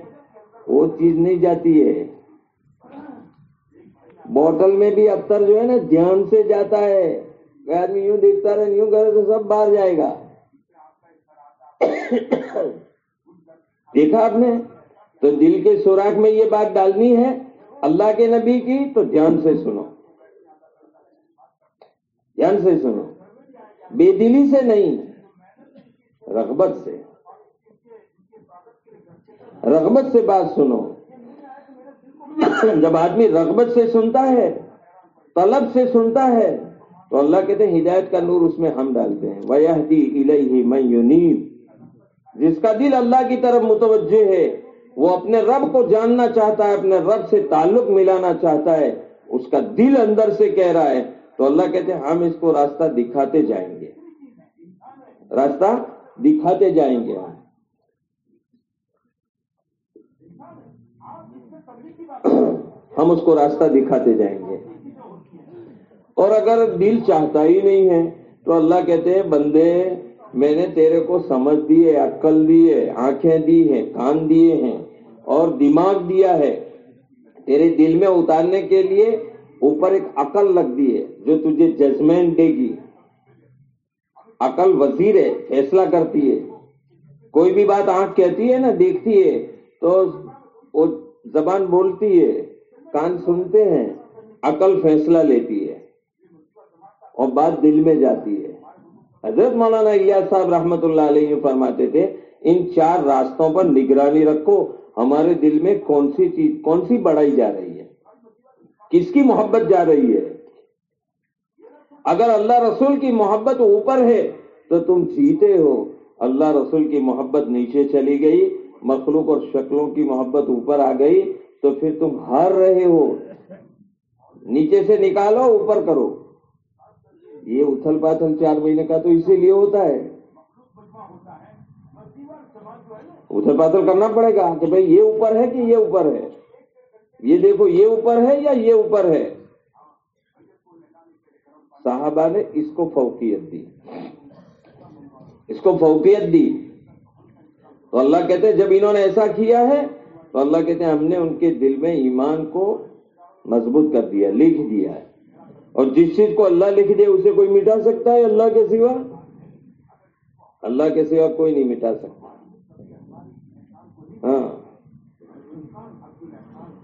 وہ چیز نہیں جاتی ہے۔ بوٹل میں بھی ابتر جو ہے نا، دھیان سے جاتا ہے۔ آدمی یوں دیکھتا رہے یوں کرے تو سب باہر جائے گا۔ دیکھا آپ نے؟ تو دل کے سوراخ میں یہ بات ڈالنی ہے، اللہ کے نبی کی، تو دھیان سے سنو۔ یعنی دھیان سے سنو۔ بے دلی سے نہیں، رغبت سے۔ رغبت سے بات سنو۔ جب آدمی رغبت سے سنتا ہے، طلب سے سنتا ہے، تو اللہ کہتے ہیں، ہدایت کا نور اس میں ہم ڈالتے ہیں۔ وَيَهْدِي إِلَيْهِ مَنْ جس کا دل اللہ کی طرف متوجہ ہے، وہ اپنے رب کو جاننا چاہتا ہے، اپنے رب سے تعلق ملانا چاہتا ہے، اس کا دل اندر سے کہہ رہا ہے۔ تو اللہ کہتے ہیں، ہم اس کو راستہ دکھاتے جائیں گے۔ راستہ دکھاتے جائیں گے۔ ہم ہم اس کو راستہ دکھاتے جائیں گے۔ اور اگر دل چاہتا ہی نہیں ہے، تو اللہ کہتے ہیں، بندے، میں نے تیرے کو سمجھ دی ہے، عقل دی ہے، آنکھیں دی ہیں، کان دیے ہیں، اور دماغ دیا ہے۔ تیرے دل میں اتارنے کے لیے اوپر ایک عقل لگ دی ہے جو تجھے ججمنٹ دے گی۔ عقل وزیر ہے، فیصلہ کرتی ہے۔ کوئی بھی بات آنکھ کہتی ہے نا، دیکھتی ہے، تو وہ زبان بولتی ہے، کان سنتے ہیں، عقل فیصلہ لیتی ہے اور بات دل میں جاتی ہے۔ حضرت مولانا الیاس صاحب رحمت اللہ علیہ فرماتے تھے، ان چار راستوں پر نگرانی رکھو، ہمارے دل میں کون سی چیز، کون سی بڑھائی جا رہی ہے؟ کس کی محبت جا رہی ہے؟ اگر اللہ رسول کی محبت اوپر ہے تو تم جیتے ہو۔ اللہ رسول کی محبت نیچے چلی گئی، مخلوق اور شکلوں کی محبت اوپر آ گئی، تو پھر تم ہار رہے ہو۔ نیچے سے نکالو، اوپر کرو۔ یہ اتھل پاتھل چار مہینے کا تو اسی لیے ہوتا ہے۔ اتھل پاتھل کرنا پڑے گا کہ بھائی یہ اوپر ہے کہ یہ اوپر ہے؟ یہ دیکھو، یہ اوپر ہے یا یہ اوپر ہے؟ صحابہ نے اس کو فوقیت دی۔ اس کو فوقیت دی۔ تو اللہ کہتے ہیں، جب انہوں نے ایسا کیا ہے، تو اللہ کہتے ہیں، ہم نے ان کے دل میں ایمان کو مضبوط کر دیا، لکھ دیا ہے۔ اور جس چیز کو اللہ لکھ دے، اسے کوئی مٹا سکتا ہے اللہ کے سوا؟ اللہ کے سوا کوئی نہیں مٹا سکتا ہاں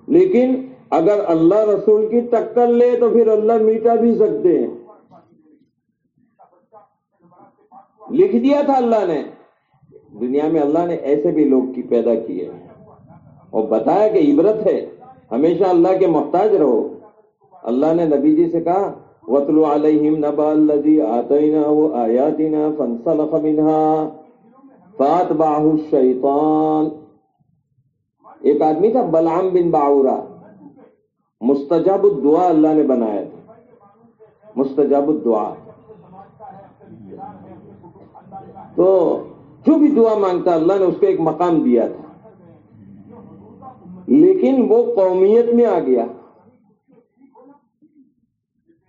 لیکن اگر اللہ رسول کی ٹکر لے تو پھر اللہ میٹا بھی سکتے ہیں۔ لکھ دیا تھا اللہ نے۔ دنیا میں اللہ نے ایسے بھی لوگ کی پیدا کیے۔ اور بتایا کہ عبرت ہے۔ ہمیشہ اللہ کے محتاج رہو۔ اللہ نے نبی جی سے کہا وطلو علیہم نبا الذی آتینا و آیاتنا فانسلخ منها فاتبعہ الشیطان ایک آدمی تھا بلعام بن باورا مستجاب الدعا اللہ نے بنایا تھا۔ مستجاب الدعا تو جو بھی دعا مانگتا اللہ نے اس کو ایک مقام دیا تھا۔ لیکن وہ قومیت میں آ گیا۔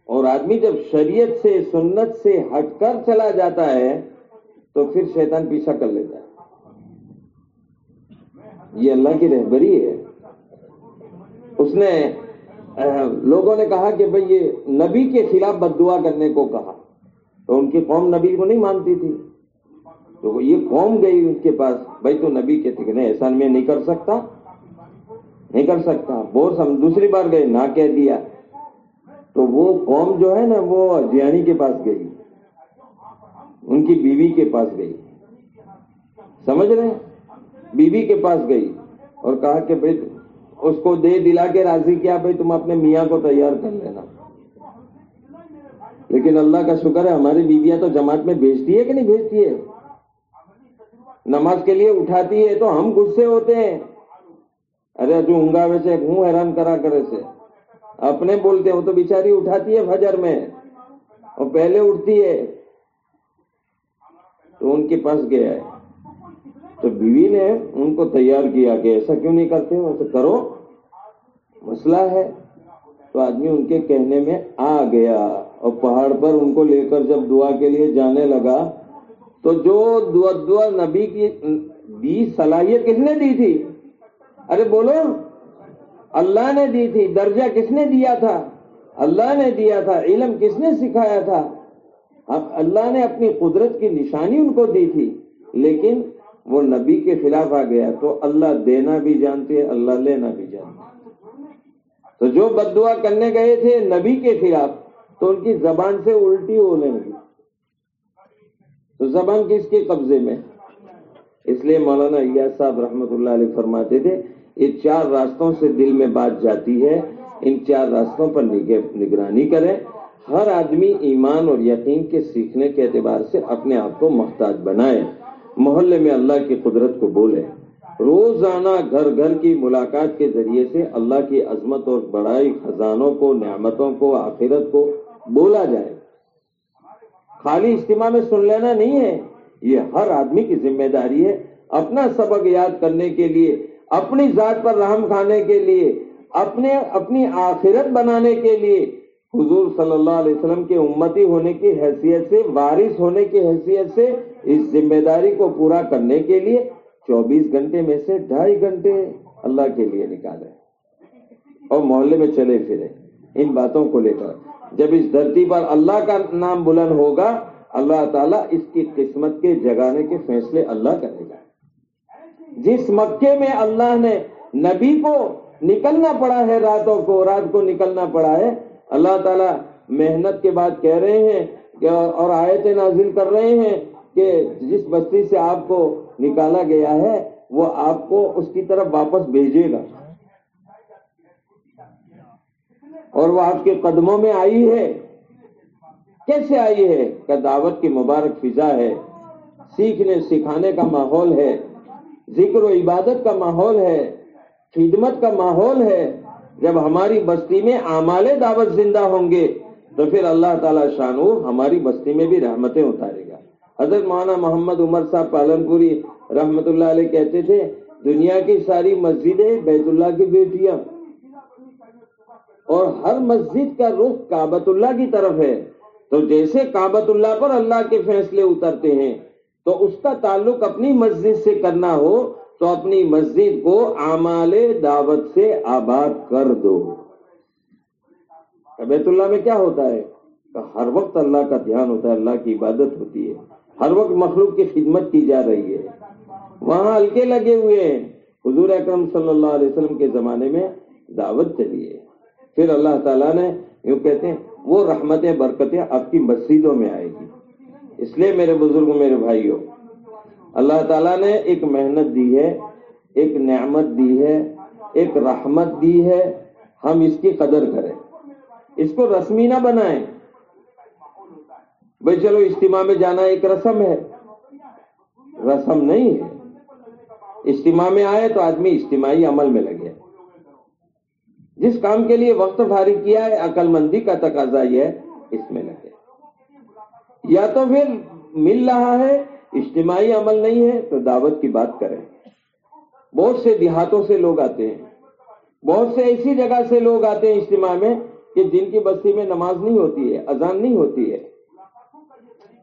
اور آدمی جب شریعت سے، سنت سے ہٹ کر چلا جاتا ہے، تو پھر شیطان پیچھا کر لیتا ہے۔ یہ اللہ کی رہبری ہے۔ اس نے لوگوں نے کہا کہ بھئی یہ نبی کے خلاف بد دعا کرنے کو کہا۔ تو ان کی قوم نبی کو نہیں مانتی تھی۔ تو یہ قوم گئی ان کے پاس بھائی تو نبی کے ٹھیک احسان میں نہیں کر سکتا۔ نہیں کر سکتا۔ بہت ہم دوسری بار گئے، نہ کہہ دیا۔ تو وہ قوم جو ہے نا، وہ جیانی کے پاس گئی۔ ان کی بیوی کے پاس گئی۔ سمجھ رہے بیوی کے پاس گئی اور کہا کہ بھائی اس کو دے دلا کے راضی کیا، بھائی تم اپنے میاں کو تیار کر لینا۔ لیکن اللہ کا شکر ہے، ہماری بیویاں تو جماعت میں بھیجتی ہے کہ نہیں بھیجتی ہے؟ نماز کے لیے اٹھاتی ہے تو ہم غصے ہوتے ہیں۔ ارے جو ہوں گا ویسے ہوں حیران کرا کرے سے۔ اپنے بولتے ہو تو بیچاری اٹھاتی ہے فجر میں۔ اور پہلے اٹھتی ہے۔ تو ان کے پاس گیا ہے۔ تو بیوی نے ان کو تیار کیا کہ ایسا کیوں نہیں کرتے؟ ویسے کرو، مسئلہ ہے۔ تو آدمی ان کے کہنے میں آ گیا اور پہاڑ پر ان کو لے کر جب دعا کے لیے جانے لگا، تو جو دعا دعا نبی کی دی صلاحیت کس نے دی تھی؟ ارے بولو، اللہ نے دی تھی۔ درجہ کس نے دیا تھا؟ اللہ نے دیا تھا۔ علم کس نے سکھایا تھا؟ اللہ نے اپنی قدرت کی نشانی ان کو دی تھی، لیکن وہ نبی کے خلاف آ گیا تو اللہ دینا بھی جانتے اللہ لینا بھی جانتے تو جو بد دعا کرنے گئے تھے نبی کے خلاف، تو ان کی زبان سے الٹی ہونے لگی۔ تو زبان کس کے قبضے میں؟ اس لیے مولانا ایاز صاحب رحمت اللہ علیہ فرماتے تھے، یہ چار راستوں سے دل میں بات جاتی ہے، ان چار راستوں پر نگرانی کریں۔ ہر آدمی ایمان اور یقین کے سیکھنے کے اعتبار سے اپنے آپ کو محتاج بنائے۔ محلے میں اللہ کی قدرت کو بولے۔ روزانہ گھر گھر کی ملاقات کے ذریعے سے اللہ کی عظمت اور بڑائی خزانوں کو، نعمتوں کو، آخرت کو بولا جائے۔ خالی اجتماع میں سن لینا نہیں ہے۔ یہ ہر آدمی کی ذمہ داری ہے۔ اپنا سبق یاد کرنے کے لیے، اپنی ذات پر رحم کھانے کے لیے، اپنے، اپنی آخرت بنانے کے لیے۔ حضور صلی اللہ علیہ وسلم کے امتی ہونے کی حیثیت سے، وارث ہونے کی حیثیت سے اس ذمہ داری کو پورا کرنے کے لیے چوبیس گھنٹے میں سے ڈھائی گھنٹے اللہ کے لیے نکالے اور محلے میں چلے پھرے، ان باتوں کو لے کر۔ جب اس دھرتی پر اللہ کا نام بلند ہوگا، اللہ تعالیٰ اس کی قسمت کے جگانے کے فیصلے اللہ کرے گا۔ جس مکے میں اللہ نے نبی کو نکلنا پڑا ہے، راتوں کو، رات کو نکلنا پڑا ہے، اللہ تعالیٰ محنت کے بعد کہہ رہے ہیں اور آیتیں نازل کر رہے ہیں۔ کہ جس بستی سے آپ کو نکالا گیا ہے، وہ آپ کو اس کی طرف واپس بھیجے گا۔ اور وہ آپ کے قدموں میں آئی ہے۔ کیسے آئی ہے؟ کہ دعوت کی مبارک فضا ہے۔ سیکھنے، سکھانے کا ماحول ہے۔ ذکر و عبادت کا ماحول ہے۔ خدمت کا ماحول ہے۔ جب ہماری بستی میں اعمال دعوت زندہ ہوں گے، تو پھر اللہ تعالیٰ شانو ہماری بستی میں بھی رحمتیں اتارے گا۔ حضرت مولانا محمد عمر صاحب پالن پوری رحمت اللہ علیہ کہتے تھے، دنیا کی ساری مسجدیں بیت اللہ کی بیٹیاں۔ اور ہر مسجد کا رخ کابت اللہ کی طرف ہے۔ تو جیسے کابت اللہ پر اللہ کے فیصلے اترتے ہیں، تو اس کا تعلق اپنی مسجد سے کرنا ہو، تو اپنی مسجد کو اعمال دعوت سے آباد کر دو۔ بیت اللہ میں کیا ہوتا ہے؟ ہر وقت اللہ کا دھیان ہوتا ہے، اللہ کی عبادت ہوتی ہے۔ ہر وقت مخلوق کی خدمت کی جا رہی ہے۔ وہاں ہلکے لگے ہوئے ہیں۔ حضور اکرم صلی اللہ علیہ وسلم کے زمانے میں دعوت چلی ہے۔ پھر اللہ تعالیٰ نے یوں کہتے ہیں، وہ رحمتیں، برکتیں آپ کی مسجدوں میں آئے گی۔ اس لیے میرے بزرگ میرے بھائیوں، اللہ تعالیٰ نے ایک محنت دی ہے، ایک نعمت دی ہے، ایک رحمت دی ہے۔ ہم اس کی قدر کریں۔ اس کو رسمی نہ بنائیں۔ بھائی چلو اجتماع میں جانا ایک رسم ہے۔ رسم نہیں ہے۔ اجتماع میں آئے تو آدمی اجتماعی عمل میں لگے۔ جس کام کے لیے وقت فارغ کیا ہے، عقل مندی کا تقاضا یہ ہے، اس میں لگے۔ یا تو پھر مل رہا ہے، اجتماعی عمل نہیں ہے، تو دعوت کی بات کریں۔ بہت سے دیہاتوں سے لوگ آتے ہیں۔ بہت سے ایسی جگہ سے لوگ آتے ہیں اجتماع میں کہ جن کی بستی میں نماز نہیں ہوتی ہے، اذان نہیں ہوتی ہے۔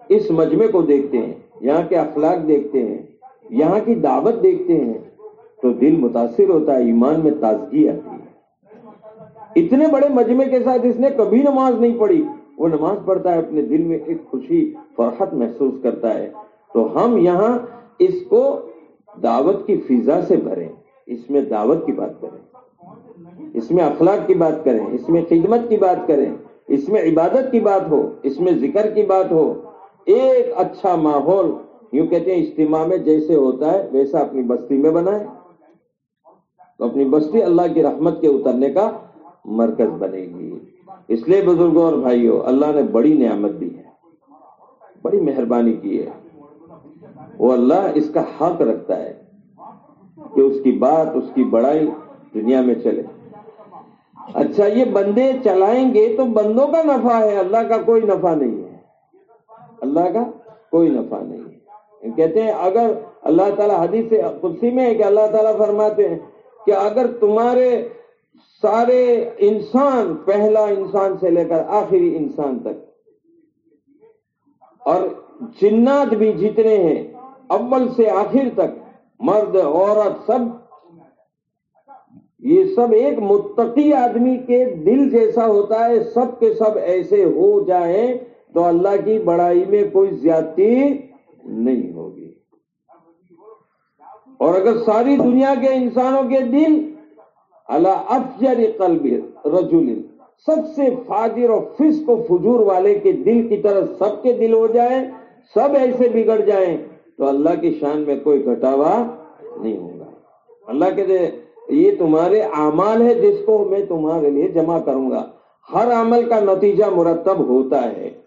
اس مجمع کو دیکھتے ہیں، یہاں کے اخلاق دیکھتے ہیں، یہاں کی دعوت دیکھتے ہیں، تو دل متاثر ہوتا ہے، ایمان میں تازگی آتی ہے۔ اتنے بڑے مجمع کے ساتھ اس نے کبھی نماز نہیں پڑھی۔ وہ نماز پڑھتا ہے، اپنے دل میں ایک خوشی، فرحت محسوس کرتا ہے۔ تو ہم یہاں اس کو دعوت کی فضا سے بھریں۔ اس میں دعوت کی بات کریں۔ اس میں اخلاق کی بات کریں۔ اس میں خدمت کی بات کریں۔ اس میں عبادت کی بات ہو۔ اس میں ذکر کی بات ہو۔ ایک اچھا ماحول، یوں کہتے ہیں، اجتماع میں جیسے ہوتا ہے، ویسا اپنی بستی میں بنائے۔ تو اپنی بستی اللہ کی رحمت کے اترنے کا مرکز بنے گی۔ اس لیے بزرگوں اور بھائیوں، اللہ نے بڑی نعمت دی ہے۔ بڑی مہربانی کی ہے۔ وہ اللہ اس کا حق رکھتا ہے کہ اس کی بات، اس کی بڑائی دنیا میں چلے۔ اچھا یہ بندے چلائیں گے تو بندوں کا نفع ہے، اللہ کا کوئی نفع نہیں ہے۔ اللہ کا کوئی نفع نہیں ہے۔ کہتے ہیں، اگر اللہ تعالیٰ حدیث قدسی میں ہے کہ اللہ تعالیٰ فرماتے ہیں کہ اگر تمہارے سارے انسان پہلا انسان سے لے کر آخری انسان تک، اور جنات بھی جتنے ہیں اول سے آخر تک، مرد، عورت، سب، یہ سب ایک متقی آدمی کے دل جیسا ہوتا ہے، سب کے سب ایسے ہو جائیں تو اللہ کی بڑائی میں کوئی زیادتی نہیں ہوگی۔ اور اگر ساری دنیا کے انسانوں کے دل اللہ افجر قلب رجول سب سے فاجر اور فسق و فجور والے کے دل کی طرح سب کے دل ہو جائیں، سب ایسے بگڑ جائیں، تو اللہ کی شان میں کوئی گھٹاوا نہیں ہوگا۔ اللہ کے دے، یہ تمہارے اعمال ہے جس کو میں تمہارے لیے جمع کروں گا۔ ہر عمل کا نتیجہ مرتب ہوتا ہے۔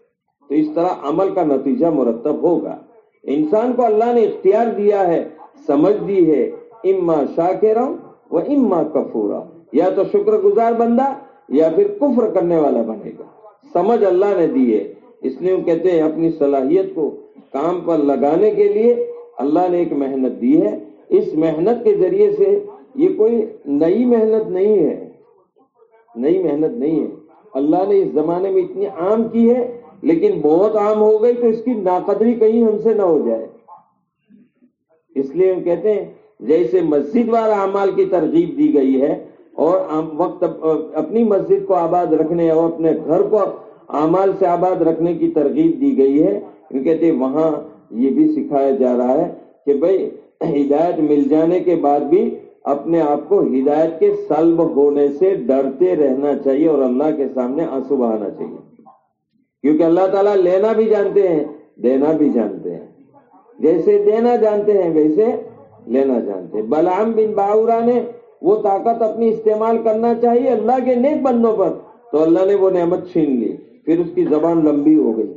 تو اس طرح عمل کا نتیجہ مرتب ہوگا۔ انسان کو اللہ نے اختیار دیا ہے، سمجھ دی ہے، اما شاکرا و اما کفورا۔ یا تو شکر گزار بندہ یا پھر کفر کرنے والا بنے گا۔ سمجھ اللہ نے دی ہے۔ اس لیے وہ کہتے ہیں اپنی صلاحیت کو کام پر لگانے کے لیے اللہ نے ایک محنت دی ہے۔ اس محنت کے ذریعے سے یہ کوئی نئی محنت نہیں ہے۔ نئی محنت نہیں ہے۔ اللہ نے اس زمانے میں اتنی عام کی ہے لیکن بہت عام ہو گئی تو اس کی ناقدری کہیں ہم سے نہ ہو جائے۔ اس لیے ہم کہتے ہیں، جیسے مسجد والا اعمال کی ترغیب دی گئی ہے اور وقت اپنی مسجد کو آباد رکھنے اور اپنے گھر کو اعمال سے آباد رکھنے کی ترغیب دی گئی ہے کہتے وہاں یہ بھی سکھایا جا رہا ہے کہ بھائی ہدایت مل جانے کے بعد بھی اپنے آپ کو ہدایت کے سلب ہونے سے ڈرتے رہنا چاہیے اور اللہ کے سامنے آنسو بہانا چاہیے۔ کیونکہ اللہ تعالیٰ لینا بھی جانتے ہیں، دینا بھی جانتے ہیں۔ جیسے دینا جانتے ہیں، ویسے لینا جانتے ہیں۔ بلام بن باورا نے وہ طاقت اپنی استعمال کرنا چاہیے اللہ کے نیک بندوں پر۔ تو اللہ نے وہ نعمت چھین لی، پھر اس کی زبان لمبی ہو گئی۔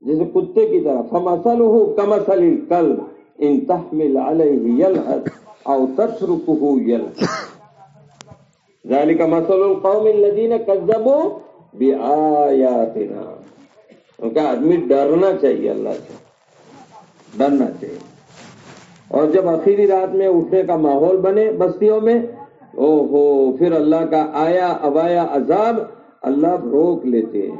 جیسے کتے کی طرح فمسل ہو کمسل کل ان تحمل علیہ یلحد او تترکہ یلحد ذالک مسل القوم الذین کذبوا بآیاتنا ان کا آدمی ڈرنا چاہیے اللہ سے۔ ڈرنا چاہیے۔ اور جب آخری رات میں اٹھنے کا ماحول بنے بستیوں میں او ہو پھر اللہ کا آیا، ابایا عذاب، اللہ روک لیتے ہیں۔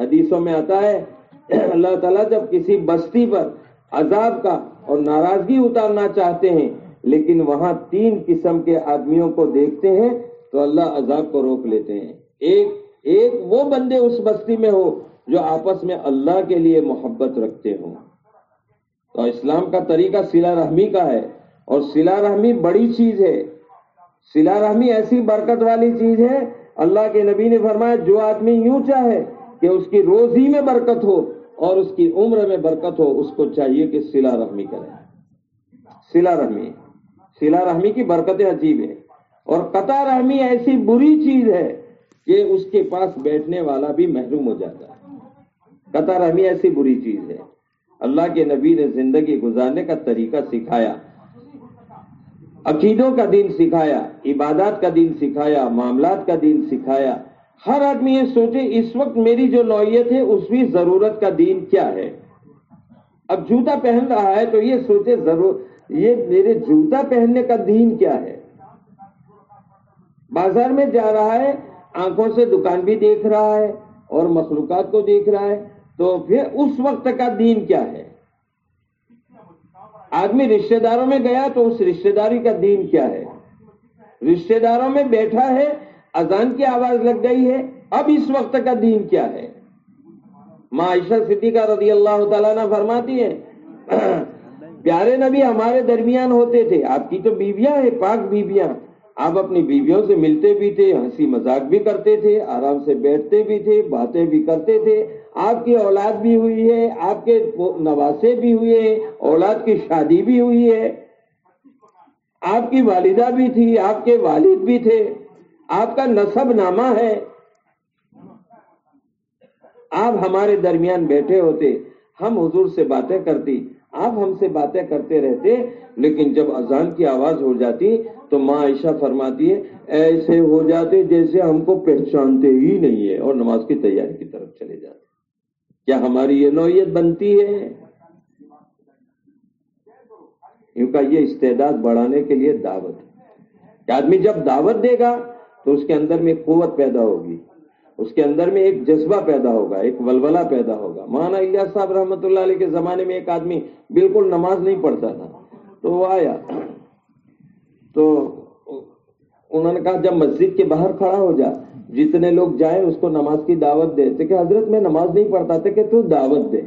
حدیثوں میں آتا ہے، اللہ تعالیٰ جب کسی بستی پر عذاب کا اور ناراضگی اتارنا چاہتے ہیں، لیکن وہاں تین قسم کے آدمیوں کو دیکھتے ہیں، تو اللہ عذاب کو روک لیتے ہیں۔ ایک ایک وہ بندے اس بستی میں ہو جو آپس میں اللہ کے لیے محبت رکھتے ہوں۔ تو اسلام کا طریقہ سلا رحمی کا ہے اور سلا رحمی بڑی چیز ہے۔ سلا رحمی ایسی برکت والی چیز ہے، اللہ کے نبی نے فرمایا، جو آدمی یوں چاہے کہ اس کی روزی میں برکت ہو اور اس کی عمر میں برکت ہو، اس کو چاہیے کہ سلا رحمی کرے۔ سلا رحمی سلا رحمی کی برکتیں عجیب ہے۔ اور قطع رحمی ایسی بری چیز ہے کہ اس کے پاس بیٹھنے والا بھی محروم ہو جاتا ہے۔ قطع رحمی ایسی بری چیز ہے۔ اللہ کے نبی نے زندگی گزارنے کا طریقہ سکھایا۔ عقیدوں کا دین سکھایا، عبادات کا دین سکھایا، معاملات کا دین سکھایا۔ ہر آدمی یہ سوچے، اس وقت میری جو نوعیت ہے، اس بھی ضرورت کا دین کیا ہے؟ اب جوتا پہن رہا ہے تو یہ سوچے، ضرور، یہ میرے جوتا پہننے کا دین کیا ہے؟ بازار میں جا رہا ہے، آنکھوں سے دکان بھی دیکھ رہا ہے اور مخلوقات کو دیکھ رہا ہے۔ تو پھر اس وقت کا دین کیا ہے؟ آدمی رشتہ داروں میں گیا تو اس رشتہ داری کا دین کیا ہے؟ رشتہ داروں میں بیٹھا ہے، اذان کی آواز لگ گئی ہے، اب اس وقت کا دین کیا ہے؟ ماں عائشہ صدیقہ رضی اللہ تعالیٰ نے فرماتی ہے پیارے نبی ہمارے درمیان ہوتے تھے، آپ کی تو بیویاں ہیں، پاک بیویاں۔ آپ اپنی بیویوں سے ملتے بھی تھے، ہنسی مذاق بھی کرتے تھے، آرام سے بیٹھتے بھی تھے، باتیں بھی کرتے تھے۔ آپ کی اولاد بھی ہوئی ہے، آپ کے نواسے بھی ہوئے ہیں، اولاد کی شادی بھی ہوئی ہے۔ آپ کی والدہ بھی تھی، آپ کے والد بھی تھے۔ آپ کا نصب نامہ ہے۔ آپ ہمارے درمیان بیٹھے ہوتے، ہم حضور سے باتیں کرتی۔ آپ ہم سے باتیں کرتے رہتے، لیکن جب اذان کی آواز ہو جاتی تو ماں عائشہ فرماتی ہے، ایسے ہو جاتے جیسے ہم کو پہچانتے ہی نہیں ہے، اور نماز کی تیاری کی طرف چلے جاتے کیا ہماری یہ نوعیت بنتی ہے؟ کیونکہ یہ استعداد بڑھانے کے لیے دعوت ہے۔ کہ آدمی جب دعوت دے گا تو اس کے اندر میں قوت پیدا ہوگی۔ اس کے اندر میں ایک جذبہ پیدا ہوگا، ایک ولولہ پیدا ہوگا۔ مانا الیاس صاحب رحمۃ اللہ علیہ کے زمانے میں ایک آدمی بالکل نماز نہیں پڑھتا تھا۔ تو وہ آیا۔ تو انہوں نے کہا، جب مسجد کے باہر کھڑا ہو جا، جتنے لوگ جائیں اس کو نماز کی دعوت دے۔ تو کہ حضرت، میں نماز نہیں پڑھتا تھا کہ تو دعوت دے۔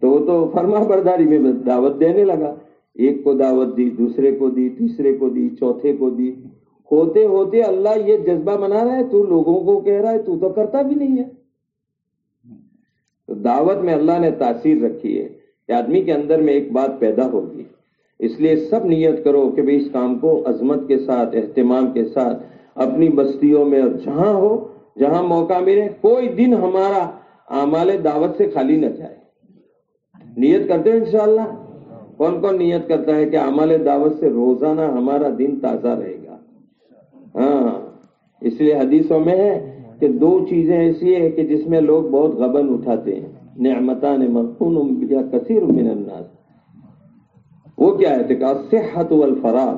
تو وہ تو فرما برداری میں دعوت دینے لگا۔ ایک کو دعوت دی، دوسرے کو دی، تیسرے کو دی، چوتھے کو دی۔ ہوتے ہوتے اللہ یہ جذبہ منا رہا ہے، تو لوگوں کو کہہ رہا ہے، تو تو کرتا بھی نہیں ہے۔ تو دعوت میں اللہ نے تاثیر رکھی ہے کہ آدمی کے اندر میں ایک بات پیدا ہوگی۔ اس لیے سب نیت کرو کہ اس کام کو عظمت کے ساتھ، اہتمام کے ساتھ، اپنی بستیوں میں اور جہاں ہو، جہاں موقع ملے، کوئی دن ہمارا اعمال دعوت سے خالی نہ جائے۔ نیت کرتے ہیں انشاءاللہ؟ کون کون نیت کرتا ہے کہ اعمال دعوت سے روزانہ ہمارا دن تازہ رہے گا؟ ہاں اس لیے حدیثوں میں ہے کہ دو چیزیں ایسی ہے کہ جس میں لوگ بہت غبن اٹھاتے ہیں۔ نعمتان یا کثیر من الناس۔ وہ کیا ہے؟ صحت والفراغ۔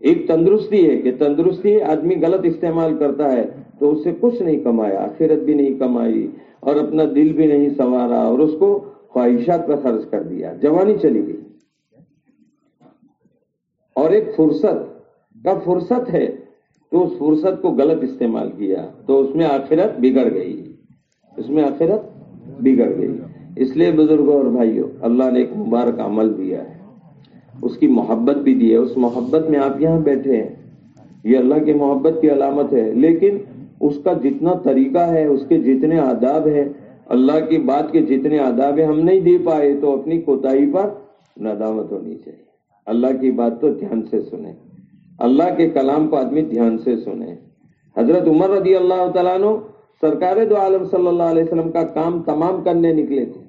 ایک تندرستی ہے کہ تندرستی آدمی غلط استعمال کرتا ہے تو اس سے کچھ نہیں کمایا، آخرت بھی نہیں کمائی، اور اپنا دل بھی نہیں سنوارا، اور اس کو خواہشات پہ خرچ کر دیا۔ جوانی چلی گئی۔ اور ایک فرصت، کا فرصت ہے تو اس فرصت کو غلط استعمال کیا تو اس میں آخرت بگڑ گئی۔ اس میں آخرت بگڑ گئی۔ اس لیے بزرگوں اور بھائیوں، اللہ نے ایک مبارک عمل دیا ہے۔ اس کی محبت بھی دی ہے۔ اس محبت میں آپ یہاں بیٹھے ہیں۔ یہ اللہ کی محبت کی علامت ہے۔ لیکن اس کا جتنا طریقہ ہے، اس کے جتنے آداب ہیں، اللہ کی بات کے جتنے آداب ہیں، ہم نہیں دے پائے تو اپنی کوتاہی پر ندامت ہونی چاہیے۔ اللہ کی بات تو دھیان سے سنیں۔ اللہ کے کلام کو آدمی دھیان سے سنے۔ حضرت عمر رضی اللہ تعالیٰ نو سرکار دو عالم صلی اللہ علیہ وسلم کا کام تمام کرنے نکلے تھے۔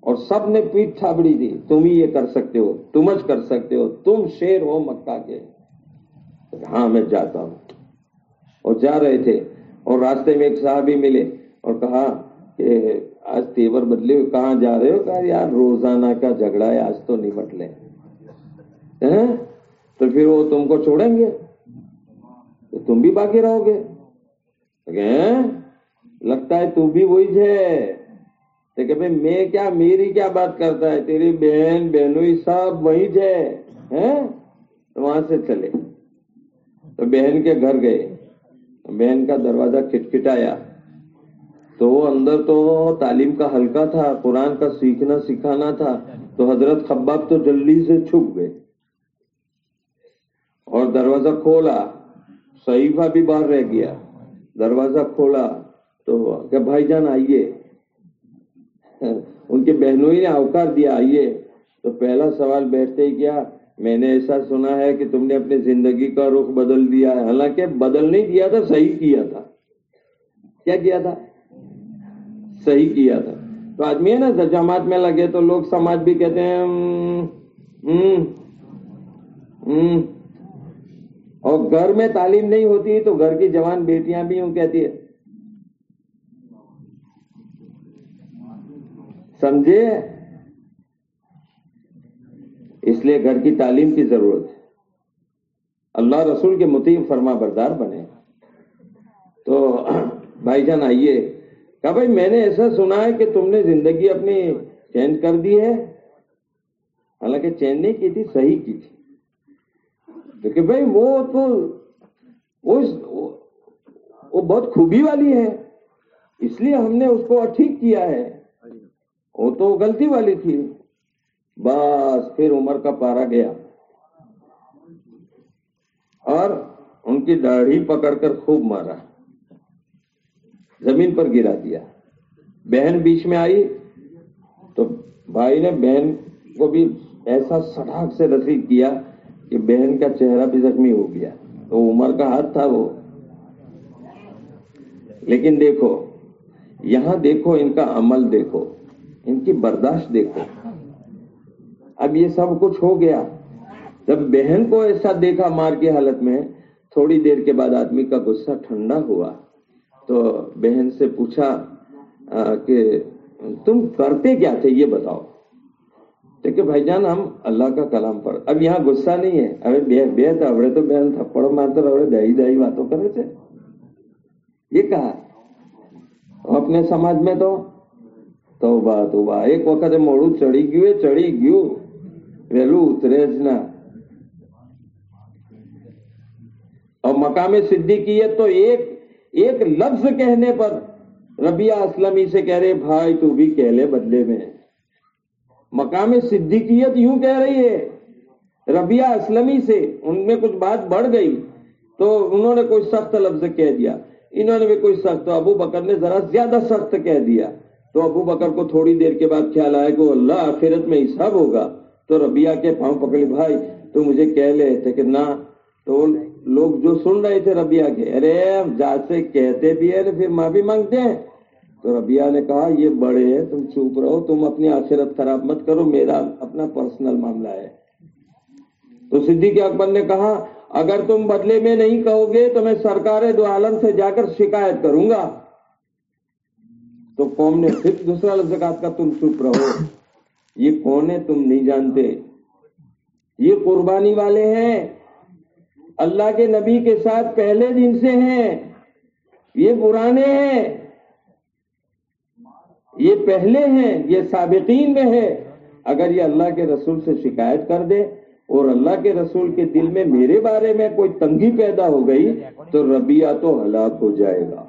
اور سب نے پیٹ تھابڑی دی۔ تم ہی یہ کر سکتے ہو تمج کر سکتے ہو، تم شیر ہو مکہ کے۔ ہاں میں جاتا ہوں۔ اور جا رہے تھے۔ اور راستے میں ایک صحابی ملے اور کہا کہ آج تیور بدلے ہوئے، کہاں جا رہے ہو؟ کہا، یار، روزانہ کا جھگڑا ہے، آج تو نمٹ لیں۔ ہاں؟ تو پھر وہ تم کو چھوڑیں گے؟ تم بھی باقی رہو گے۔ ہاں؟ لگتا ہے تو بھی وہی ہے۔ کہ بھائی، میں کیا، میری کیا بات کرتا ہے؟ تیری بہن، بہنوئی سب وہی ہے ہاں؟ وہاں سے چلے۔ تو بہن کے گھر گئے۔ بہن کا دروازہ کھٹکھٹایا۔ تو وہ اندر تو تعلیم کا ہلکا تھا، قرآن کا سیکھنا، سکھانا تھا۔ تو حضرت خباب تو جلدی سے چھپ گئے۔ اور دروازہ کھولا، صحیفہ بھی باہر رہ گیا۔ دروازہ کھولا تو کہ بھائی جان، آئیے۔ ان کے بہنوں ہی نے اوکار دیا، آئیے۔ تو پہلا سوال بیٹھتے ہی کیا، میں نے ایسا سنا ہے کہ تم نے اپنی زندگی کا رخ بدل دیا ہے۔ حالانکہ بدل نہیں دیا تھا، صحیح کیا تھا۔ کیا کیا تھا؟ صحیح کیا تھا۔ تو آدمی ہے نا جماعت میں لگے تو لوگ سماج بھی کہتے ہیں اور گھر میں تعلیم نہیں ہوتی تو گھر کی جوان بیٹیاں بھی یوں کہتی ہے سمجھے؟ اس لیے گھر کی تعلیم کی ضرورت ہے۔ اللہ رسول کے متیم فرما بردار بنے۔ تو بھائی جان آئیے۔ کہا بھائی میں نے ایسا سنا ہے کہ تم نے زندگی اپنی چینج کر دی ہے۔ حالانکہ چینج نہیں کی تھی، صحیح کی تھی۔ کیونکہ بھائی وہ تو وہ بہت خوبی والی ہے اس لیے ہم نے اس کو ٹھیک کیا ہے۔ وہ تو غلطی والی تھی۔ بس پھر عمر کا پارا گیا۔ اور ان کی داڑھی پکڑ کر خوب مارا۔ زمین پر گرا دیا۔ بہن بیچ میں آئی۔ تو بھائی نے بہن کو بھی ایسا سٹاک سے رسید کیا۔ کہ بہن کا چہرہ بھی زخمی ہو گیا۔ تو عمر کا ہاتھ تھا وہ۔ لیکن دیکھو، یہاں دیکھو، ان کا عمل دیکھو، ان کی برداشت دیکھو۔ اب یہ سب کچھ ہو گیا۔ جب بہن کو ایسا دیکھا مار کی حالت میں، تھوڑی دیر کے بعد آدمی کا غصہ ٹھنڈا ہوا۔ تو بہن سے پوچھا کہ تم کرتے کیا تھے؟ یہ بتاؤ۔ کہ بھائی جان، ہم اللہ کا کلام پڑھ اب یہاں غصہ نہیں ہے۔ ابھی بے اوڑے تو بہن تھپڑ مارتے اوڑے دہی دہی باتوں کرے تھے۔ یہ کہا۔ اپنے سماج میں تو توبہ توبہ۔ ایک وقت موڑو چڑھی گیو چڑھی گیو۔ ویلو اترے نا اور مقام صدیقیت تو ایک ایک لفظ کہنے پر ربیہ اسلمی سے کہہ رہے، بھائی تو بھی کہہ لے بدلے میں مقام صدیقیت یوں کہہ رہی ہے ربیہ اسلمی سے ان میں کچھ بات بڑھ گئی تو انہوں نے کوئی سخت لفظ کہہ دیا۔ انہوں نے بھی کوئی سخت ابو بکر نے ذرا زیادہ سخت کہہ دیا۔ تو ابو بکر کو تھوڑی دیر کے بعد خیال آئے کہ اللہ آخرت میں حساب ہوگا۔ تو ربیہ کے پاؤں پکڑی بھائی تو مجھے کہہ لے۔ تھے کہ نہ، تو لوگ جو سن رہے تھے ربیہ کے، ارے جات سے کہتے بھی ہے پھر معافی مانگتے ہیں۔ تو ربیہ نے کہا، یہ بڑے ہیں، تم چوپ رہو، تم اپنی آخرت خراب مت کرو، میرا اپنا پرسنل معاملہ ہے۔ تو صدیق اکبر نے کہا، اگر تم بدلے میں نہیں کہو گے تو میں سرکار دو عالم سے جا کر شکایت کروں گا۔ تو قوم نے پھر دوسرا لفظ کہا کا تم چپ رہو۔ یہ کون ہے؟ تم نہیں جانتے۔ یہ قربانی والے ہیں۔ اللہ کے نبی کے ساتھ پہلے دن سے ہیں۔ یہ پرانے ہیں۔ یہ پہلے ہیں، یہ سابقین میں ہے۔ اگر یہ اللہ کے رسول سے شکایت کر دے اور اللہ کے رسول کے دل میں میرے بارے میں کوئی تنگی پیدا ہو گئی تو ربیہ تو ہلاک ہو جائے گا۔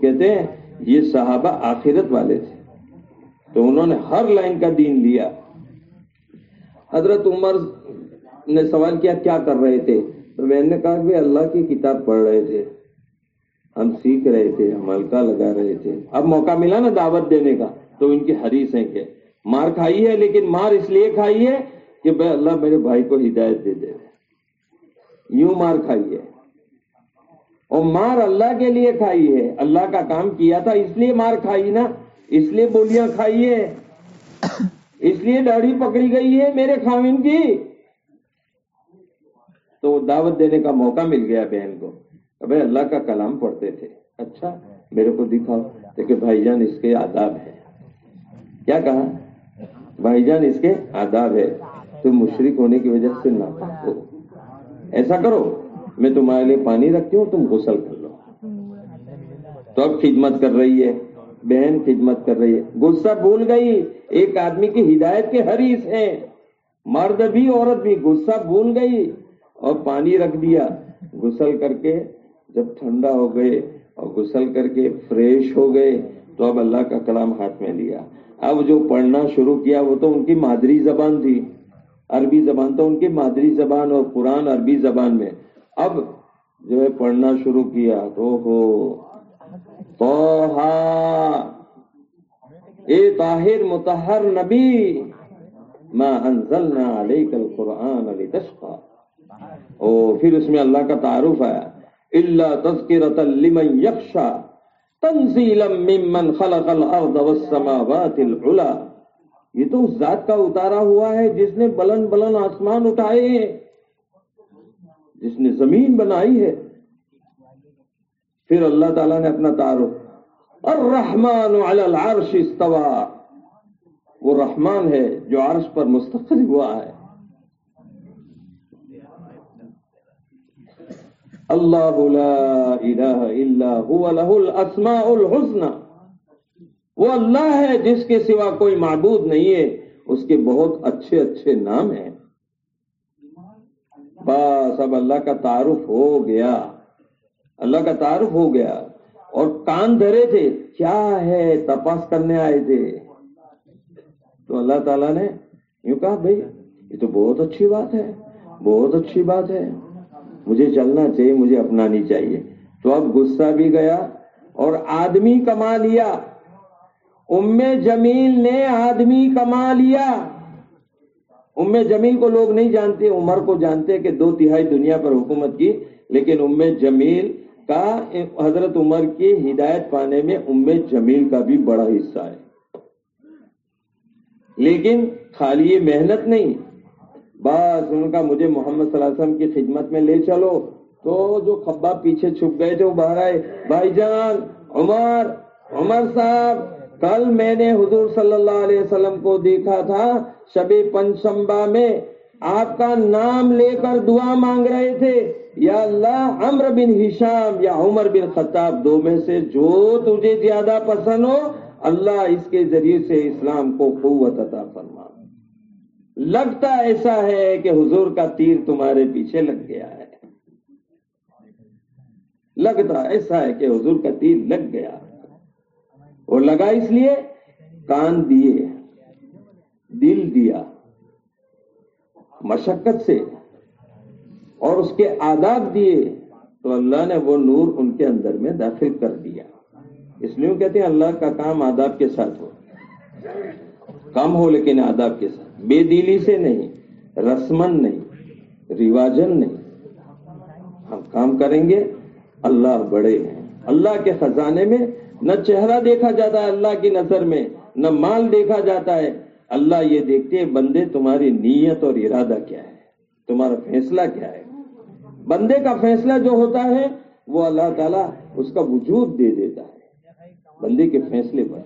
کہتے ہیں، یہ صحابہ آخرت والے تھے۔ تو انہوں نے ہر لائن کا دین لیا۔ حضرت عمر نے سوال کیا کیا کر رہے تھے؟ تو میں نے کہا کہ اللہ کی کتاب پڑھ رہے تھے۔ ہم سیکھ رہے تھے، ہم ہلکا لگا رہے تھے۔ اب موقع ملا نا دعوت دینے کا، تو ان کی حریص ہیں کہ مار کھائی ہے، لیکن مار اس لیے کھائی ہے کہ بھائی اللہ میرے بھائی کو ہدایت دے دے۔ یوں مار کھائی ہے۔ اور مار اللہ کے لیے کھائی ہے۔ اللہ کا کام کیا تھا، اس لیے مار کھائی نا۔ اس لیے بولیاں کھائی ہے۔ اس لیے داڑھی پکڑی گئی ہے میرے خامن کی۔ تو دعوت دینے کا موقع مل گیا بہن کو۔ بھائی اللہ کا کلام پڑھتے تھے۔ اچھا میرے کو دکھاؤ کہ بھائی جان اس کے آداب ہے کیا کہا؟ بھائی جان اس کے آداب ہے تم مشرق ہونے کی وجہ سے نہ ہو۔ ایسا کرو، میں تمہارے لیے پانی رکھتی ہوں، تم غسل کر لو۔ تو اب خدمت کر رہی ہے، بہن خدمت کر رہی ہے۔ غصہ بھول گئی، ایک آدمی کی ہدایت کے حریث ہیں۔ مرد بھی، عورت بھی، غصہ بھول گئی اور پانی رکھ دیا۔ غسل کر کے جب ٹھنڈا ہو گئے اور غسل کر کے فریش ہو گئے تو اب اللہ کا کلام ہاتھ میں لیا۔ اب جو پڑھنا شروع کیا وہ تو ان کی مادری زبان تھی۔ عربی زبان تو ان کی مادری زبان اور قرآن عربی زبان میں۔ اب جو ہے پڑھنا شروع کیا تو ہو اے طاہر متحر نبی، ما انزلنا علیک القرآن لتشقا۔ او پھر اس میں اللہ کا تعارف آیا۔ اللہ تذکرت لمن یخشا تنزیلا ممن خلق الارض والسماوات العلا یہ تو اس ذات کا اتارا ہوا ہے جس نے بلند بلند آسمان اٹھائے ہیں، جس نے زمین بنائی ہے۔ پھر اللہ تعالیٰ نے اپنا تعارف، الرحمن علی العرش استوا وہ رحمان ہے جو عرش پر مستقل ہوا ہے۔ اللہ لا الہ الا هو له الاسماء الحسنى۔ وہ اللہ ہے جس کے سوا کوئی معبود نہیں ہے۔ اس کے بہت اچھے اچھے نام ہیں۔ بس اب اللہ کا تعارف ہو گیا۔ اللہ کا تعارف ہو گیا۔ اور کان دھرے تھے۔ کیا ہے؟ تپاس کرنے آئے تھے۔ تو اللہ تعالیٰ نے یوں کہا، بھائی، یہ تو بہت اچھی بات ہے۔ بہت اچھی بات ہے۔ مجھے چلنا چاہیے، مجھے اپنانی چاہیے۔ تو اب غصہ بھی گیا اور آدمی کما لیا۔ ام جمیل نے آدمی کما لیا۔ ام جمیل کو لوگ نہیں جانتے، عمر کو جانتے کہ دو تہائی دنیا پر حکومت کی، لیکن ام جمیل کا، حضرت عمر کی ہدایت پانے میں ام جمیل کا بھی بڑا حصہ ہے۔ لیکن خالی یہ محنت نہیں بس ان کا مجھے محمد صلی اللہ علیہ وسلم کی خدمت میں لے چلو۔ تو جو خبا پیچھے چھپ گئے تھے وہ باہر آئے۔ بھائی جان، عمر عمر صاحب، کل میں نے حضور صلی اللہ علیہ وسلم کو دیکھا تھا شب پنچمبا میں۔ آپ کا نام لے کر دعا مانگ رہے تھے۔ یا اللہ، عمر بن ہشام یا عمر بن خطاب دو میں سے جو تجھے زیادہ پسند ہو، اللہ اس کے ذریعے سے اسلام کو قوت عطا فرما لگتا ایسا ہے کہ حضور کا تیر تمہارے پیچھے لگ گیا ہے۔ لگتا ایسا ہے کہ حضور کا تیر لگ گیا۔ وہ لگا اس لیے کان دیے، دل دیا، مشقت سے، اور اس کے آداب دیے تو اللہ نے وہ نور ان کے اندر میں داخل کر دیا۔ اس لیے کہتے ہیں اللہ کا کام آداب کے ساتھ ہو۔ کم ہو لیکن آداب کے ساتھ۔ بے دلی سے نہیں، رسمن نہیں، رواجن نہیں۔ ہم کام کریں گے، اللہ بڑے ہیں۔ اللہ کے خزانے میں نہ چہرہ دیکھا جاتا ہے اللہ کی نظر میں، نہ مال دیکھا جاتا ہے۔ اللہ یہ دیکھتے ہیں، بندے تمہاری نیت اور ارادہ کیا ہے؟ تمہارا فیصلہ کیا ہے؟ بندے کا فیصلہ جو ہوتا ہے، وہ اللہ تعالیٰ اس کا وجود دے دیتا ہے۔ بندے کے فیصلے پر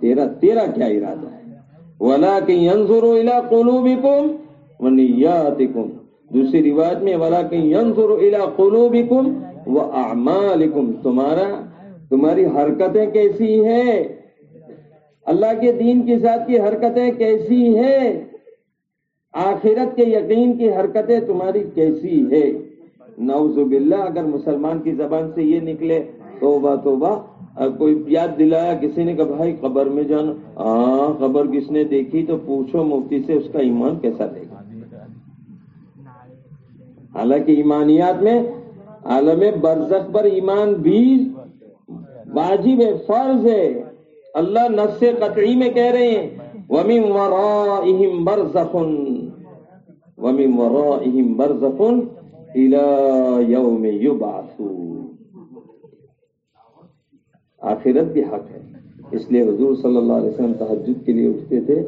تیرا تیرا کیا ارادہ ہے؟ ولكن ينظر الى قلوبكم ونياتكم۔ دوسری روایت میں ولكن ينظر الى قلوبكم واعمالكم تمہارا تمہاری حرکتیں کیسی ہیں؟ اللہ کے دین کے ساتھ کی حرکتیں کیسی ہیں؟ آخرت کے یقین کی حرکتیں تمہاری کیسی ہے نعوذ باللہ، اگر مسلمان کی زبان سے یہ نکلے، توبہ توبہ۔ کوئی یاد دلایا کسی نے کہا بھائی قبر میں جانا ہاں قبر کس نے دیکھی؟ تو پوچھو مفتی سے اس کا ایمان کیسا دے گا؟ حالانکہ ایمانیات میں، عالم برزخ پر ایمان بھی واجب ہے، فرض ہے۔ اللہ نس قطعی میں کہہ رہے ہیں ومی ورائہم برزخن ومی ورائہم برزخن الى یوم یبعثون آخرت بھی حق ہے۔ اس لیے حضور صلی اللہ علیہ وسلم تحجد کے لیے اٹھتے تھے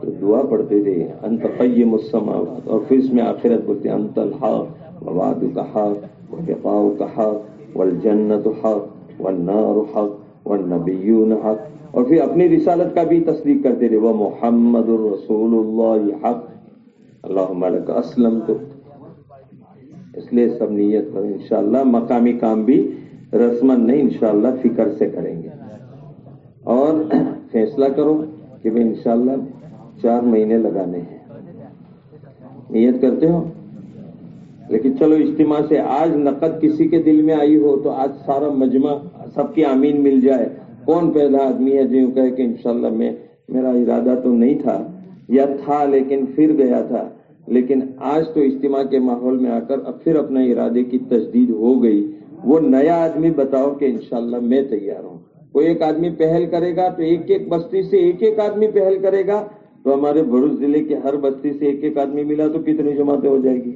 تو دعا پڑھتے تھے، انت قیم السماوات، اور پھر اس میں آخرت بولتے، انت الحق ووعد کا حق وفقاء کا حق، والجنت حق، والنار حق، والنبیون حق۔ اور پھر اپنی رسالت کا بھی تصدیق کرتے رہے وہ محمد الرسول اللہ حق۔ اللہ ملک اسلم تو اس لیے سب نیت کرو، انشاءاللہ مقامی کام بھی رسمن نہیں، انشاءاللہ فکر سے کریں گے۔ اور فیصلہ کرو کہ بھائی انشاءاللہ چار مہینے لگانے ہیں۔ نیت کرتے ہو؟ لیکن چلو، اجتماع سے آج نقد کسی کے دل میں آئی ہو تو آج سارا مجمع سب کی آمین مل جائے۔ کون پہلا آدمی ہے جو کہے کہ انشاءاللہ میں، میرا ارادہ تو نہیں تھا یا تھا لیکن پھر گیا تھا۔ لیکن آج تو اجتماع کے ماحول میں آ کر اب پھر اپنے ارادے کی تجدید ہو گئی۔ وہ نیا آدمی بتاؤ کہ انشاءاللہ میں تیار ہوں۔ کوئی ایک آدمی پہل کرے گا تو ایک ایک بستی سے ایک ایک آدمی پہل کرے گا تو ہمارے بھروس ضلع کے ہر بستی سے ایک ایک آدمی ملا تو کتنی جماعتیں ہو جائے گی؟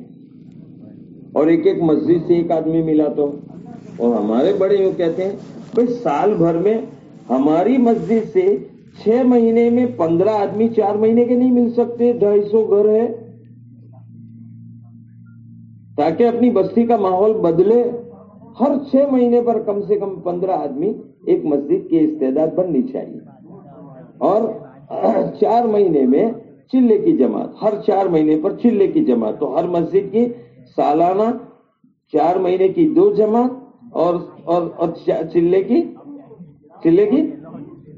اور ایک ایک مسجد سے ایک آدمی ملا تو؟ اور ہمارے بڑے یوں کہتے ہیں، بھائی سال بھر میں ہماری مسجد سے چھ مہینے میں پندرہ آدمی چار مہینے کے نہیں مل سکتے، ڈھائی سو گھر ہے۔ تاکہ اپنی بستی کا ماحول بدلے۔ ہر چھ مہینے پر کم سے کم پندرہ آدمی ایک مسجد کی استعداد بننی چاہیے۔ اور چار مہینے میں چلے کی جماعت ہر چار مہینے پر چلے کی جماعت۔ تو ہر مسجد کی سالانہ چار مہینے کی دو جماعت اور اور, اور چلے کی چلے کی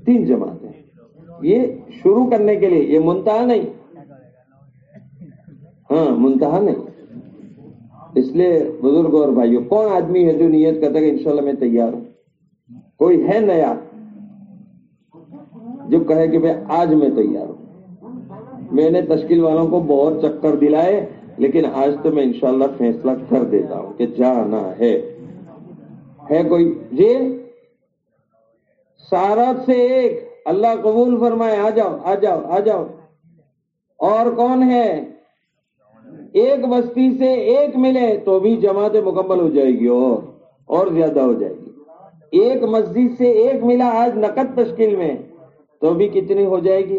تین جماعتیں یہ شروع کرنے کے لیے یہ منتہا نہیں۔ ہاں منتہا نہیں۔ اس لیے بزرگ اور بھائیوں کون آدمی ہے جو نیت کرتا ہے کہ انشاءاللہ میں تیار ہوں؟ کوئی ہے نیا جو کہے کہ بھائی آج میں تیار ہوں؟ میں نے تشکیل والوں کو بہت چکر دلائے، لیکن آج تو میں انشاءاللہ فیصلہ کر دیتا ہوں کہ جانا ہے۔ ہے کوئی؟ جی؟ سارا سے ایک۔ اللہ قبول فرمائے، آ جاؤ آ جاؤ آ جاؤ۔ اور کون ہے؟ ایک بستی سے ایک ملے تو بھی جماعت مکمل ہو جائے گی اور اور زیادہ ہو جائے گی۔ ایک مسجد سے ایک ملا آج نقد تشکیل میں تو بھی کتنی ہو جائے گی؟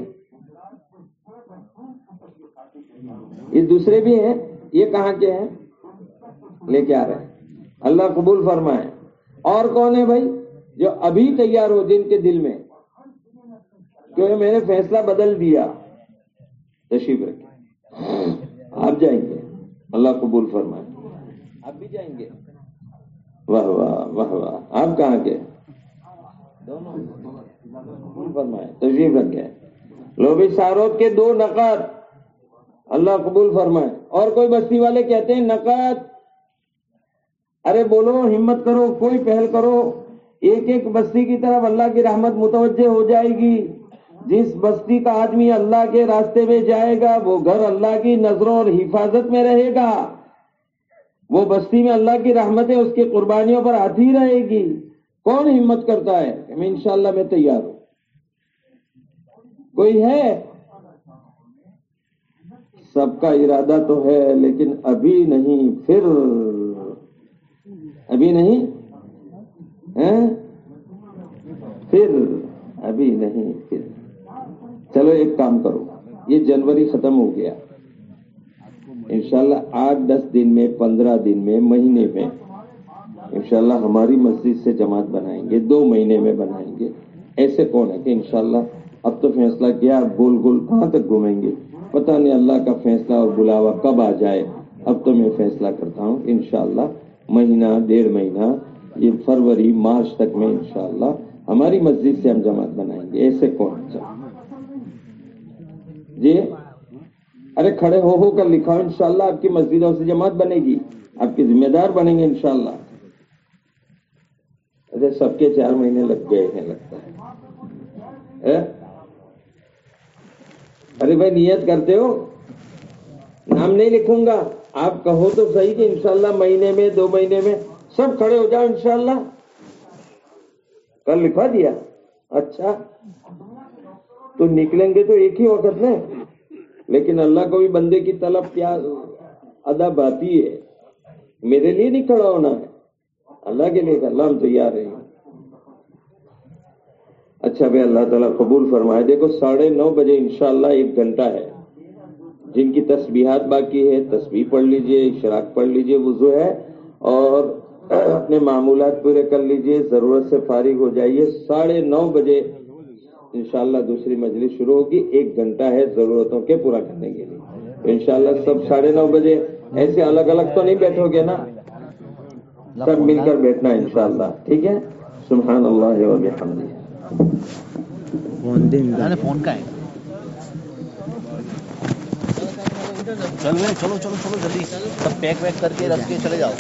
یہ دوسرے بھی ہیں، یہ کہاں کے ہیں؟ لے کے آ رہے ہیں۔ اللہ قبول فرمائے۔ اور کون ہے بھائی؟ جو ابھی تیار ہو جن کے دل میں۔ کیونکہ میں نے فیصلہ بدل دیا۔ تشریف رکھے آپ جائیں گے؟ اللہ قبول فرمائے۔ آپ بھی جائیں گے؟ واہ واہ واہ واہ۔ آپ کہاں کے فرمائے تشریف رکھے لو بھی ساروت کے دو نقد اللہ قبول فرمائے۔ اور کوئی بستی والے کہتے ہیں نقد ارے بولو ہمت کرو کوئی پہل کرو۔ ایک ایک بستی کی طرف اللہ کی رحمت متوجہ ہو جائے گی۔ جس بستی کا آدمی اللہ کے راستے میں جائے گا، وہ گھر اللہ کی نظروں اور حفاظت میں رہے گا۔ وہ بستی میں اللہ کی رحمتیں اس کی قربانیوں پر آتی رہے گی۔ کون ہمت کرتا ہے؟ میں انشاءاللہ میں تیار ہوں۔ کوئی ہے؟ سب کا ارادہ تو ہے، لیکن ابھی نہیں، پھر۔ ابھی نہیں؟ پھر۔ ابھی نہیں، پھر۔ چلو ایک کام کرو، یہ جنوری ختم ہو گیا۔ انشاءاللہ آٹھ دس دن میں، پندرہ دن میں، مہینے میں انشاءاللہ ہماری مسجد سے جماعت بنائیں گے، دو مہینے میں بنائیں گے۔ ایسے کون ہے کہ انشاءاللہ اب تو فیصلہ کیا، گول گول کہاں تک گھومیں گے؟ پتہ نہیں اللہ کا فیصلہ اور بلاوا کب آ جائے۔ اب تو میں فیصلہ کرتا ہوں، انشاءاللہ مہینہ، ڈیڑھ مہینہ، یہ فروری، مارچ تک میں انشاءاللہ ہماری مسجد سے ہم جماعت بنائیں گے۔ ایسے کون چاہیے جی؟ ارے کھڑے ہو ہو کر لکھا انشاءاللہ آپ کی مسجدوں سے جماعت بنے گی۔ آپ کے ذمہ دار بنیں گے، انشاءاللہ۔ ارے سب کے چار مہینے لگ گئے ہیں، لگتا ہے۔ ارے بھائی، نیت کرتے ہو؟ نام نہیں لکھوں گا۔ آپ کہو تو صحیح کہ انشاءاللہ مہینے میں، دو مہینے میں سب کھڑے ہو جاؤ، انشاءاللہ۔ کل لکھوا دیا۔ اچھا۔ تو نکلیں گے تو ایک ہی وقت میں۔ لیکن اللہ کو بھی بندے کی طلب کیا ادا باتی ہے۔ میرے لیے نہیں کھڑا ہونا ہے۔ اللہ کے لیے اللہ ہم تیار ہیں۔ اچھا بھائی، اللہ تعالیٰ قبول فرمائے۔ دیکھو، ساڑھے نو بجے انشاءاللہ ایک گھنٹہ ہے۔ جن کی تسبیحات باقی ہے، تسبیح پڑھ لیجیے، اشراق پڑھ لیجیے، وضو ہے۔ اور اپنے معمولات پورے کر لیجیے۔ ضرورت سے فارغ ہو جائیے۔ ساڑھے نو بجے انشاءاللہ دوسری مجلس شروع ہوگی، ایک گھنٹہ ہے ضرورتوں کے پورا کرنے کے لیے۔ انشاءاللہ سب ساڑھے نو بجے، ایسے الگ الگ تو نہیں بیٹھو گے نا؟ سب مل کر بیٹھنا ہے انشاءاللہ، ٹھیک ہے؟ سبحان اللہ و بحمدہ۔ فون فون کا ہے۔ چلو چلو چلو چلو، جلدی۔ سب پیک ویک کر کے رکھ کے چلے جاؤ۔